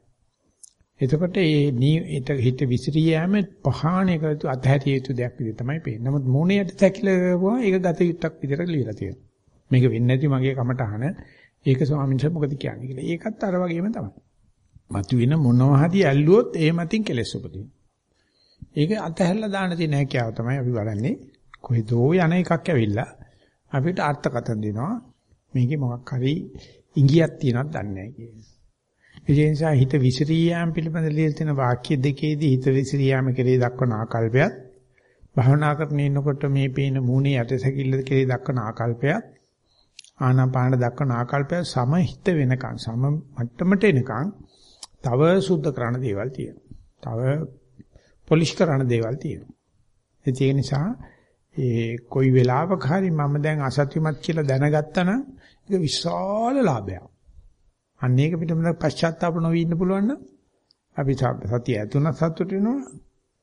එතකොට ඒ හිත විසිරී යෑම පහාණය කරතු අධහැරිය යුතු දෙයක් විදිහට තමයි පේන්නේ. නමුත් මූණයට තැකිලුවා ඒක ගත යුත්තක් විදිහට ලියලා තියෙනවා. මේක වෙන්නේ නැති මගේ කමටහන. ඒක ස්වාමීන් වහන්සේ මොකද කියන්නේ කියලා. ඒකත් අර වගේම තමයි. මතුවෙන මොනවා හරි ඇල්ලුවොත් ඒ මතින් කෙලෙස් උපදිනවා. ඒක අතහැරලා දාන්න තියෙන හැකියාව තමයි අපි බලන්නේ. කොහෙදෝ යන එකක් ඇවිල්ලා අපිට අර්ථකථන දෙනවා. මේකේ මොකක් හරි ඉංගියක් තියෙනවද දන්නේ නැහැ කියන්නේ. ඒ නිසා හිත විසිරී යාම පිළිබඳ ලියලා තියෙන වාක්‍ය දෙකේදී හිත විසිරී යාම කෙරේ දක්වන ආකල්පයත් භවනා කරගෙන ඉන්නකොට මේ පේන මූණේ යටසැකිල්ල කෙරේ දක්වන ආකල්පයත් ආනාපාන දක්වන ආකල්පය සමහිත වෙනකන් සම මට්ටමට එනකන් තව සුද්ධ කරන දේවල් තියෙනවා. තව පොලිෂ් කරන දේවල් තියෙනවා. ඒ නිසා ඒ කොයි වෙලාවක හරි මම දැන් අසත්‍යමත් කියලා දැනගත්තා නම් ඒක විශාල ලාභයක්. අන්න ඒක පිටමද පශ්චාත්තාප නොවී ඉන්න පුළුවන් නම් අපි සතිය ඇතුණත් සතුට වෙනවා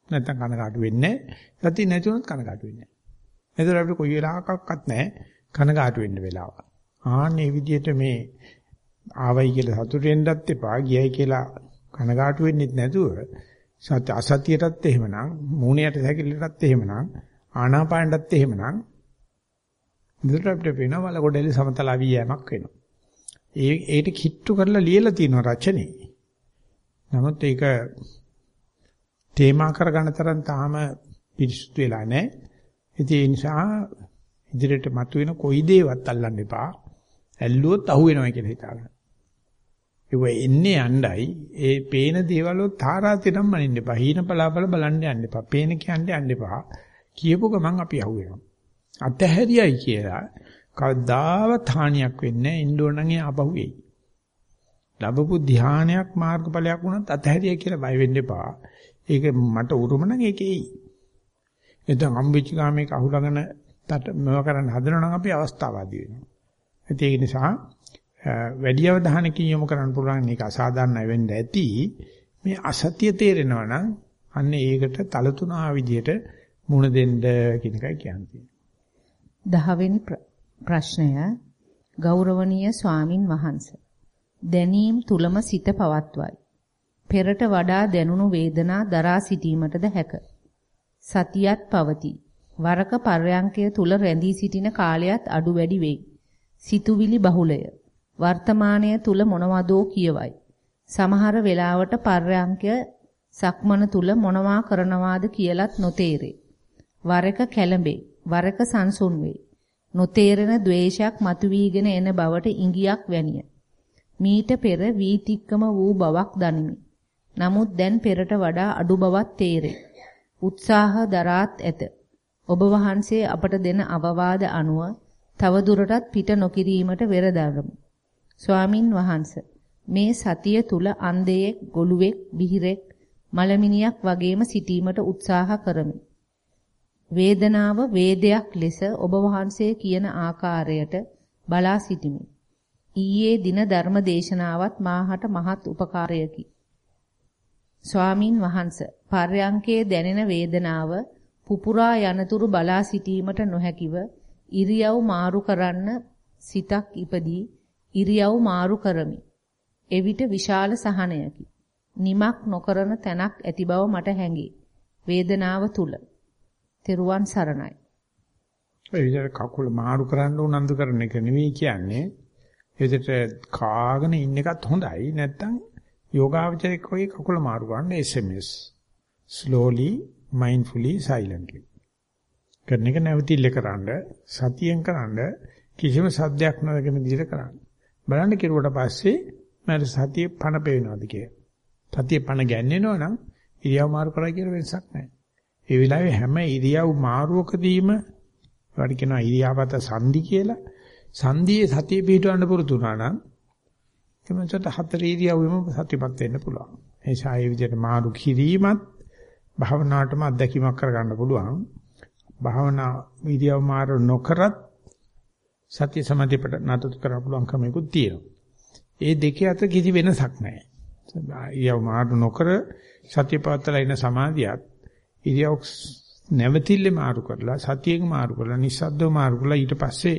නැත්නම් කනකාටු වෙන්නේ නැහැ. සතිය නැතුණත් කනකාටු වෙන්නේ නැහැ. එතකොට අපිට කොයි වෙලාවකවත් නැහැ කනකාටු වෙන්න වෙලාව. ආන්නේ විදිහට මේ ආවයි කියලා සතුට වෙන්නත් එපා ගියයි කියලා කනකාටු වෙන්නෙත් නැතුව සත්‍ය අසතියටත් එහෙමනම් මූණයට හැකිලටත් එහෙමනම් ආනාපානටත් එහෙමනම් ඉදිරියට අපිට වෙනවා වල ගොඩේලි සමතලා වියෑමක් වෙනවා. ඒ ඒට කිට්ටු කරලා ලියලා තියෙනවා රචනේ. නමුත් ඒක තේමා කරගන්න තරම් තාම පිරිසුදු වෙලා නැහැ. ඒ නිසා ඉදිරියට මතුවෙන කොයි දේවත් අල්ලන්න එපා. ඇල්ලුවොත් අහු වෙනවා කියලා හිතාගන්න. ඒව එන්නේ යණ්ඩයි ඒ පේන දේවල් වල තාරාතිරම් මනින්න එපා. හීන බලාබල බලන්න යන්න එපා. පේන කියන්නේ යන්න එපා. කියපු ගමන් අපි අහු වෙනවා. අතහැරියයි කියලා කවදාවත් හානියක් වෙන්නේ නැහැ. ඉන්න නම් ඒ ආපහු එයි. ලැබපු ධානයක් මාර්ගඵලයක් වුණත් අතහැරිය කියලා බය වෙන්න එපා. ඒක මට උරුම නම් ඒකේ එයි. එතන අම්බිච්ච ගාමේක අහුලගෙන තට මෙව කරන්න හදනවා නම් අපි අවස්ථාවාදී වෙනවා. ඒක නිසා වැඩි අවධානයකින් යොමු කරන්න පුළුවන් මේක අසාධාරණ වෙන්න ඇති. මේ අසත්‍ය තේරෙනවා නම් අන්න ඒකට තලතුණා විදියට මුණ දෙන්න කියන එකයි කියන්නේ. දහවෙනි ප්‍රශ්නය ගෞරවනීය ස්වාමින් වහන්සේ දැනීම් තුලම සිත පවත්වයි. පෙරට වඩා දැනුණු වේදනා දරා සිටීමටද හැක. සතියත් පවතී. වරක පර්යංකය තුල රැඳී සිටින කාලයත් අඩු වැඩි වෙයි. සිතුවිලි බහුලය. වර්තමානය තුල මොනවදෝ කියවයි. සමහර වෙලාවට පර්යංකය සක්මන තුල මොනවා කරනවාද කියලත් නොතේරේ. වරක කැළඹේ. වරක සංසුන් වේ. නොතේරෙන ද්වේෂයක් මතුවීගෙන එන බවට ඉඟියක් වැනිය. මීට පෙර වීතික්කම වූ බවක් දනිමි. නමුත් දැන් පෙරට වඩා අඩු බවක් තේරේ. උත්සාහ දරාත් ඇත. ඔබ වහන්සේ අපට දෙන අවවාද අනුව තව දුරටත් පිට නොකිරීමට වෙරදරමු. ස්වාමින් වහන්සේ මේ සතිය තුල අන්ධයෙක්, ගොළුෙක්, බිහිරෙක්, මලමිනියක් වගේම සිටීමට උත්සාහ කරමි. වේදනාව වේදයක් ලෙස ඔබ වහන්සේ කියන ආකාරයට බලා සිටිමි. ඊයේ දින ධර්ම දේශනාවත් මාහට මහත් උපකාරයකි. ස්වාමින් වහන්සේ පර්යංකයේ දැනෙන වේදනාව පුපුරා යනතුරු බලා සිටීමට නොහැකිව ඉරියව් මාරු කරන්න සිතක් ඉපදී ඉරියව් මාරු කරමි. එවිට විශාල සහනයකි. නිමක් නොකරන තැනක් ඇති බව මට හැඟේ. වේදනාව තුල. තෙරුවන් සරණයි. ඒ විදිහට කකුල මාරු කරන්න උනන්දු කරන එක නෙවෙයි කියන්නේ. එදිට කාගෙන ඉන්න එකත් හොඳයි. නැත්තම් යෝගාවචරයක් වගේ කකුල මාරු කරන්න SMS. slowly, mindfully, silently. කරන එක නැවතිල්ල කරන්න, සතියෙන් කරන්න, කිසිම සද්දයක් නැගෙන විදිහට කරන්න. බලන්න කෙරුවට පස්සේ මට සතිය පණ පේනවාද කියලා. සතිය පණ ගැන්නේනෝ නම් ඉරියව් මාරු කරා කියලා වෙනසක් නැහැ. ඒ වෙලාවේ හැම ඉරියව් මාරුවකදීම වැඩි කියනවා ඉරියාපත සංදි කියලා සංදියේ සතිය පිටවන්න පුරුදු වුණා නම් එමන්සට හතර ඉරියව්වෙම සතිපත් වෙන්න පුළුවන්. ඒ නිසා ඒ විදිහට මාරු කිරීමත් භාවනාවටම අත්දැකීමක් කරගන්න පුළුවන්. භාවනා ඉරියව් මාරු නොකරත් සතිය සමාධියට නතර කරන්න පුළුවන් කමකුත් තියෙනවා. ඒ දෙකේ අතර කිසි වෙනසක් නැහැ. ඉරියව් මාරු නොකර සතිය පවත්ලා ඉන්න සමාධියත් ඉරියව් නැවතිල්ල මාරු කරලා සතියෙන් මාරු කරලා නිස්සද්දව මාරු කරලා ඊට පස්සේ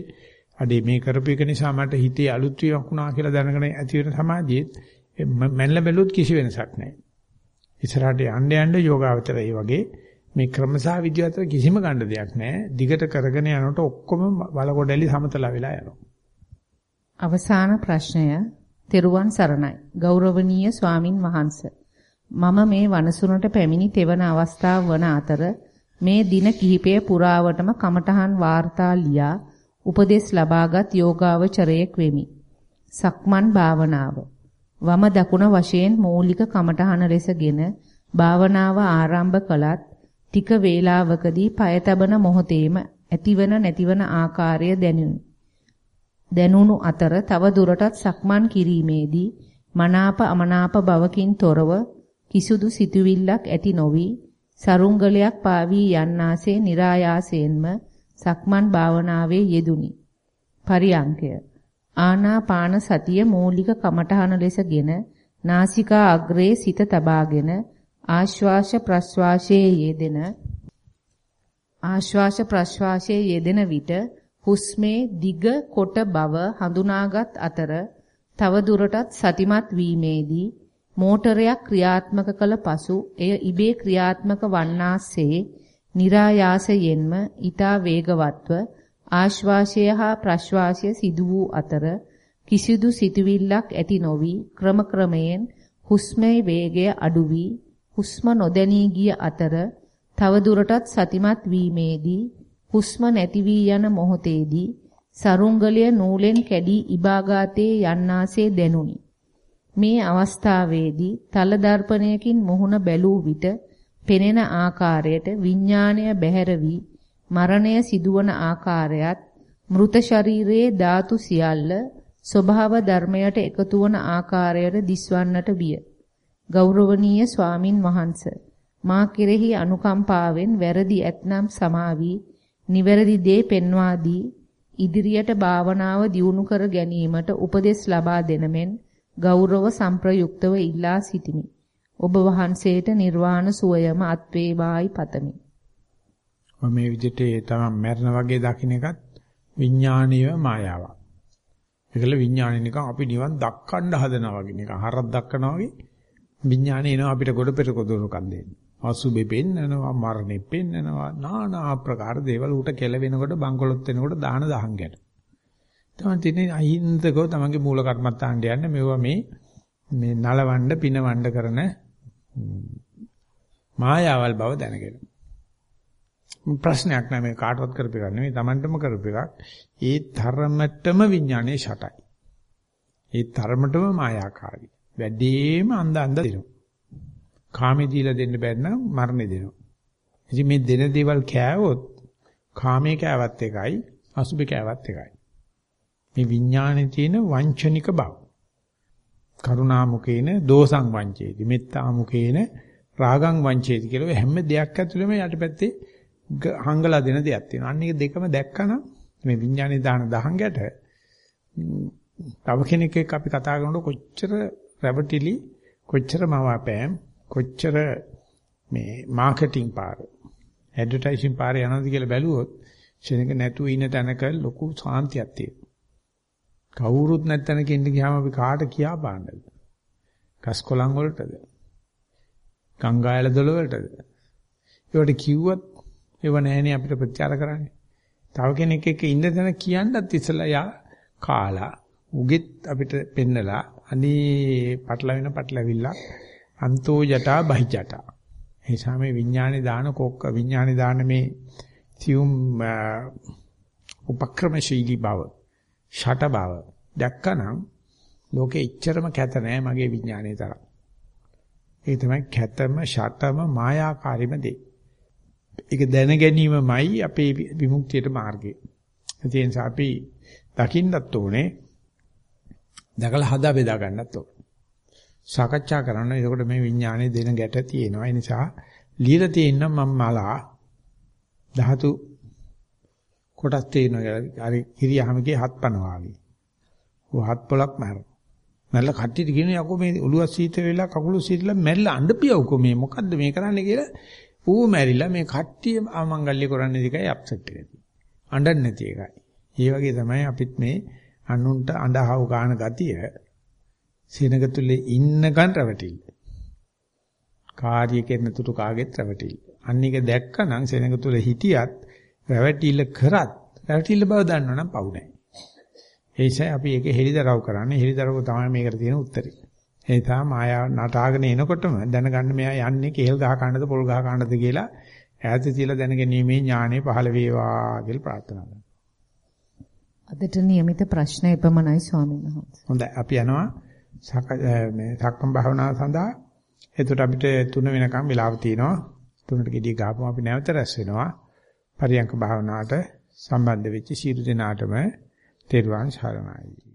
අඩේ මේ කරපු එක නිසා මට හිතේ අලුත් වීමක් වුණා කියලා දැනගෙන ඇති වෙන සමාධියෙත් මැල්ල බැලුවොත් කිසි වෙනසක් නැහැ. ඉස්සරහට යන්න යන්න යෝගාවචරය වගේ මේ ක්‍රමසා විද්‍යාව අතර කිසිම ගන්න දෙයක් නැහැ. දිගට කරගෙන යනකොට ඔක්කොම වලකොඩලි සමතලා වෙලා යනවා. අවසාන ප්‍රශ්නය තෙරුවන් සරණයි. ගෞරවනීය ස්වාමින් වහන්සේ. මම මේ වනසුනට පැමිණි තෙවන අවස්ථාව වන අතර මේ දින කිහිපය පුරාවටම කමඨහන් වාර්තා ලියා උපදෙස් ලබාගත් යෝගාවචරයෙක් වෙමි. සක්මන් භාවනාව. වම දකුණ වශයෙන් මූලික කමඨහන ලෙසගෙන භාවනාව ආරම්භ කළත් ටික වේලාවකදී පය තබන මොහොතේම ඇතිවන නැතිවන ආකාරය දැනුනි. දැනුණු අතර තව දුරටත් සක්මන් කිරීමේදී මනාප අමනාප බවකින් තොරව කිසුදු සිතුවිල්ලක් ඇති නොවි සරුංගලයක් පාවී යන්නාසේ નિરાයාසයෙන්ම සක්මන් භාවනාවේ යෙදුනි. පරියංකය ආනාපාන සතිය මූලික කමඨහන ලෙසගෙන නාසිකා අග්‍රයේ සිත තබාගෙන ආශ්වාස ප්‍රශ්වාසයේ යෙදෙන ආශ්වාස ප්‍රශ්වාසයේ යෙදෙන විට හුස්මේ දිග කොට බව හඳුනාගත් අතර තව දුරටත් සතිමත් වීමේදී මෝටරයක් ක්‍රියාත්මක කළ පසු එය ඉබේ ක්‍රියාත්මක වන්නාසේ નિરાයාසයෙන්ම ඊතා වේගවත්ව ආශ්වාසය හා ප්‍රශ්වාසය සිදු වූ අතර කිසිදු සිතුවිල්ලක් ඇති නොවි ක්‍රම ක්‍රමයෙන් හුස්මේ වේගය අඩු වී හුස්ම නොදැනී ගිය අතර තව දුරටත් සතිමත් වීමේදී හුස්ම නැති වී යන මොහොතේදී සරුංගලය නූලෙන් කැඩී ඉබාගාතේ යන්නාසේ දැනුනි මේ අවස්ථාවේදී තල දර්පණයකින් මුහුණ බැලූ විට පෙනෙන ආකාරයට විඥාණය බැහැර වී මරණය සිදුවන ආකාරයත් මෘත ශරීරයේ ධාතු සියල්ල ස්වභාව ධර්මයට එකතු වන ආකාරයට දිස්වන්නට විය. ගෞරවනීය ස්වාමින් වහන්සේ මා කෙරෙහි අනුකම්පාවෙන් වැරදි ඇතනම් සමාවි නිවැරදි දේ පෙන්වා දී ඉදිරියට භාවනාව දියුණු කර ගැනීමට උපදෙස් ලබා දෙන මෙන් ගෞරව සම්ප්‍රයුක්තව ඉල්ලා සිටිමි. ඔබ වහන්සේට නිර්වාණ සුවයම අත් වේවායි පතමි. මේ විදිහට තමයි මරණ වගේ දකින්න එකත් විඥානීය මායාවක්. ඒකල විඥානේ නිකන් අපි නිවන් දක්කන්න හදනවා වගේ නිකන් හරක් දක්කනවා වගේ විඥානේ එනවා අපිට ගොඩ පෙරක දුරුකම් දෙන්නේ. අසුබේ පෙන්නනවා මරණේ පෙන්නනවා নানা ආකාර දේවල් උට කෙලවෙනකොට බංකොලොත් වෙනකොට දාන දහංගට. තමයි තින්නේ අහිංසකව තමන්ගේ මූල කර්මත්තාන්ට යන්නේ මෙවුවා මේ මේ නලවන්න පිනවන්න කරන මායාවල් බව දැනගෙන. ප්‍රශ්නයක් නෑ මේ කාටවත් කරපු එකක් නෙමෙයි තමන්ටම කරපු එකක්. ඒ තරමටම විඥානයේ ෂටයි. ඒ තරමටම මායාකාරී. වැඩිම අන්ද අන්ද දෙනවා. කාමේ දීලා දෙන්න බැරි නම් මරණේ දෙනවා. ඉතින් මේ දෙන දේවල් කෑවොත් කාමේ කෑවත් එකයි අසුබේ කෑවත් එකයි. මේ විඥානේ තියෙන වංචනික බව. කරුණාමුකේන දෝසං වංචේති. මෙත්තාමුකේන රාගං වංචේති කියලා හැම දෙයක් ඇතුළෙම යටපැත්තේ හංගලා දෙන දෙයක් තියෙනවා. අන්න ඒක දෙකම දැක්කනම් මේ විඥානේ දාන දහංගට තව කෙනෙක් එක්ක අපි කතා කරනකොට කොච්චර රැවටිලි කොච්චර මවාපෑම් කොච්චර මේ මාකටිං පාර ඇඩ්වර්ටයිසින් පාර යනවාද කියලා බැලුවොත් ශෙනක නැතුව ඉන්න තැනක ලොකු සාන්තියක් තියෙනවා. කවුරුත් නැත්තනක ඉන්න ගියාම අපි කාට කියා පාන්නද? කස්කොලන් වලටද? ගංගායල දොළ වලටද? ඒවට කිව්වත් ඒව නැහැනේ අපිට ප්‍රචාර කරන්නේ. තව කෙනෙක් එක්ක ඉන්න තැන කියන්නත් ඉස්සලා යා කාලා උගෙත් අපිට පෙන්නලා අනේ පටලවෙන පටලවිල්ලක් අන්තෝ ජටා බහිජටා. ඒ නිසා මේ විඥානේ දාන කොක්ක විඥානේ දාන මේ සියුම් උපක්‍රමශීලී බව ෂට බව දැක්කනම් ලෝකෙ ඉච්චරම කැත නෑ මගේ විඥානේ තරම්. ඒ තමයි කැතම ෂටම මායාකාරීම දේ. ඒක දැන ගැනීමමයි අපේ විමුක්තියට මාර්ගය. ඒ නිසා අපි දකින්නත් ඕනේ දැකලා හදා බෙදා ගන්නත් ඕනේ. සාකච්ඡා කරන්න. එතකොට මේ විඥානයේ දෙන ගැට තියෙනවා. ඒ නිසා লীලා තියෙන මම මලා ධාතු කොටස් තියෙනවා. අර කිරියහමගේ හත්පන වාගේ. ඔය හත් පොලක් මැර. මැරල කට්ටියට කියන යකෝ මේ ඔළුව සීත වෙලා කකුල සීතලා මැරලා අඬපියවකෝ මේ මොකද්ද මේ කරන්නේ කියලා ඌ මැරිලා මේ කට්ටිය අමංගල්‍ය කරන්නේ දිකයි අප්සෙට් එක. අඬන්නේ නැති එකයි. ඒ වගේ තමයි අපිත් මේ අනුන්ට අඬහව ගන්න ගතිය සෙනග තුලේ ඉන්නකන් රැවටිල්ල. කාර්ය කරන තුරු කාගෙත් රැවටිල්ල. අන්න එක දැක්කනම් සෙනග තුල හිටියත් රැවටිල්ල කරත් රැවටිල්ල බව දන්නවනම් පවු නැහැ. ඒ නිසා අපි ඒක හෙලිදරව් කරන්නේ හෙලිදරව් තමයි මේකට තියෙන උත්තරේ. ඒ නිසා මායාව නටාගෙන එනකොටම දැනගන්න මෙයා යන්නේ කේල් ගහ කන්නද පොල් ගහ කන්නද කියලා ඈත තියලා දැනගැනීමේ ඥානෙ පහළ වේවා කියලා ප්‍රාර්ථනා කරනවා. අදට નિયમિત ප්‍රශ්න එපමණයි ස්වාමීන් වහන්සේ. හොඳයි අපි යනවා මේ සක්මන් භාවනාව සඳහා එතකොට අපිට 3 වෙනකම් වෙලාව තියෙනවා. 3ට ගෙඩිය ගහපුවම අපි නැවත රැස් වෙනවා. පරියංක භාවනාවට සම්බන්ධ වෙච්ච සියලු දෙනාටම තෙරුවන් සරණයි.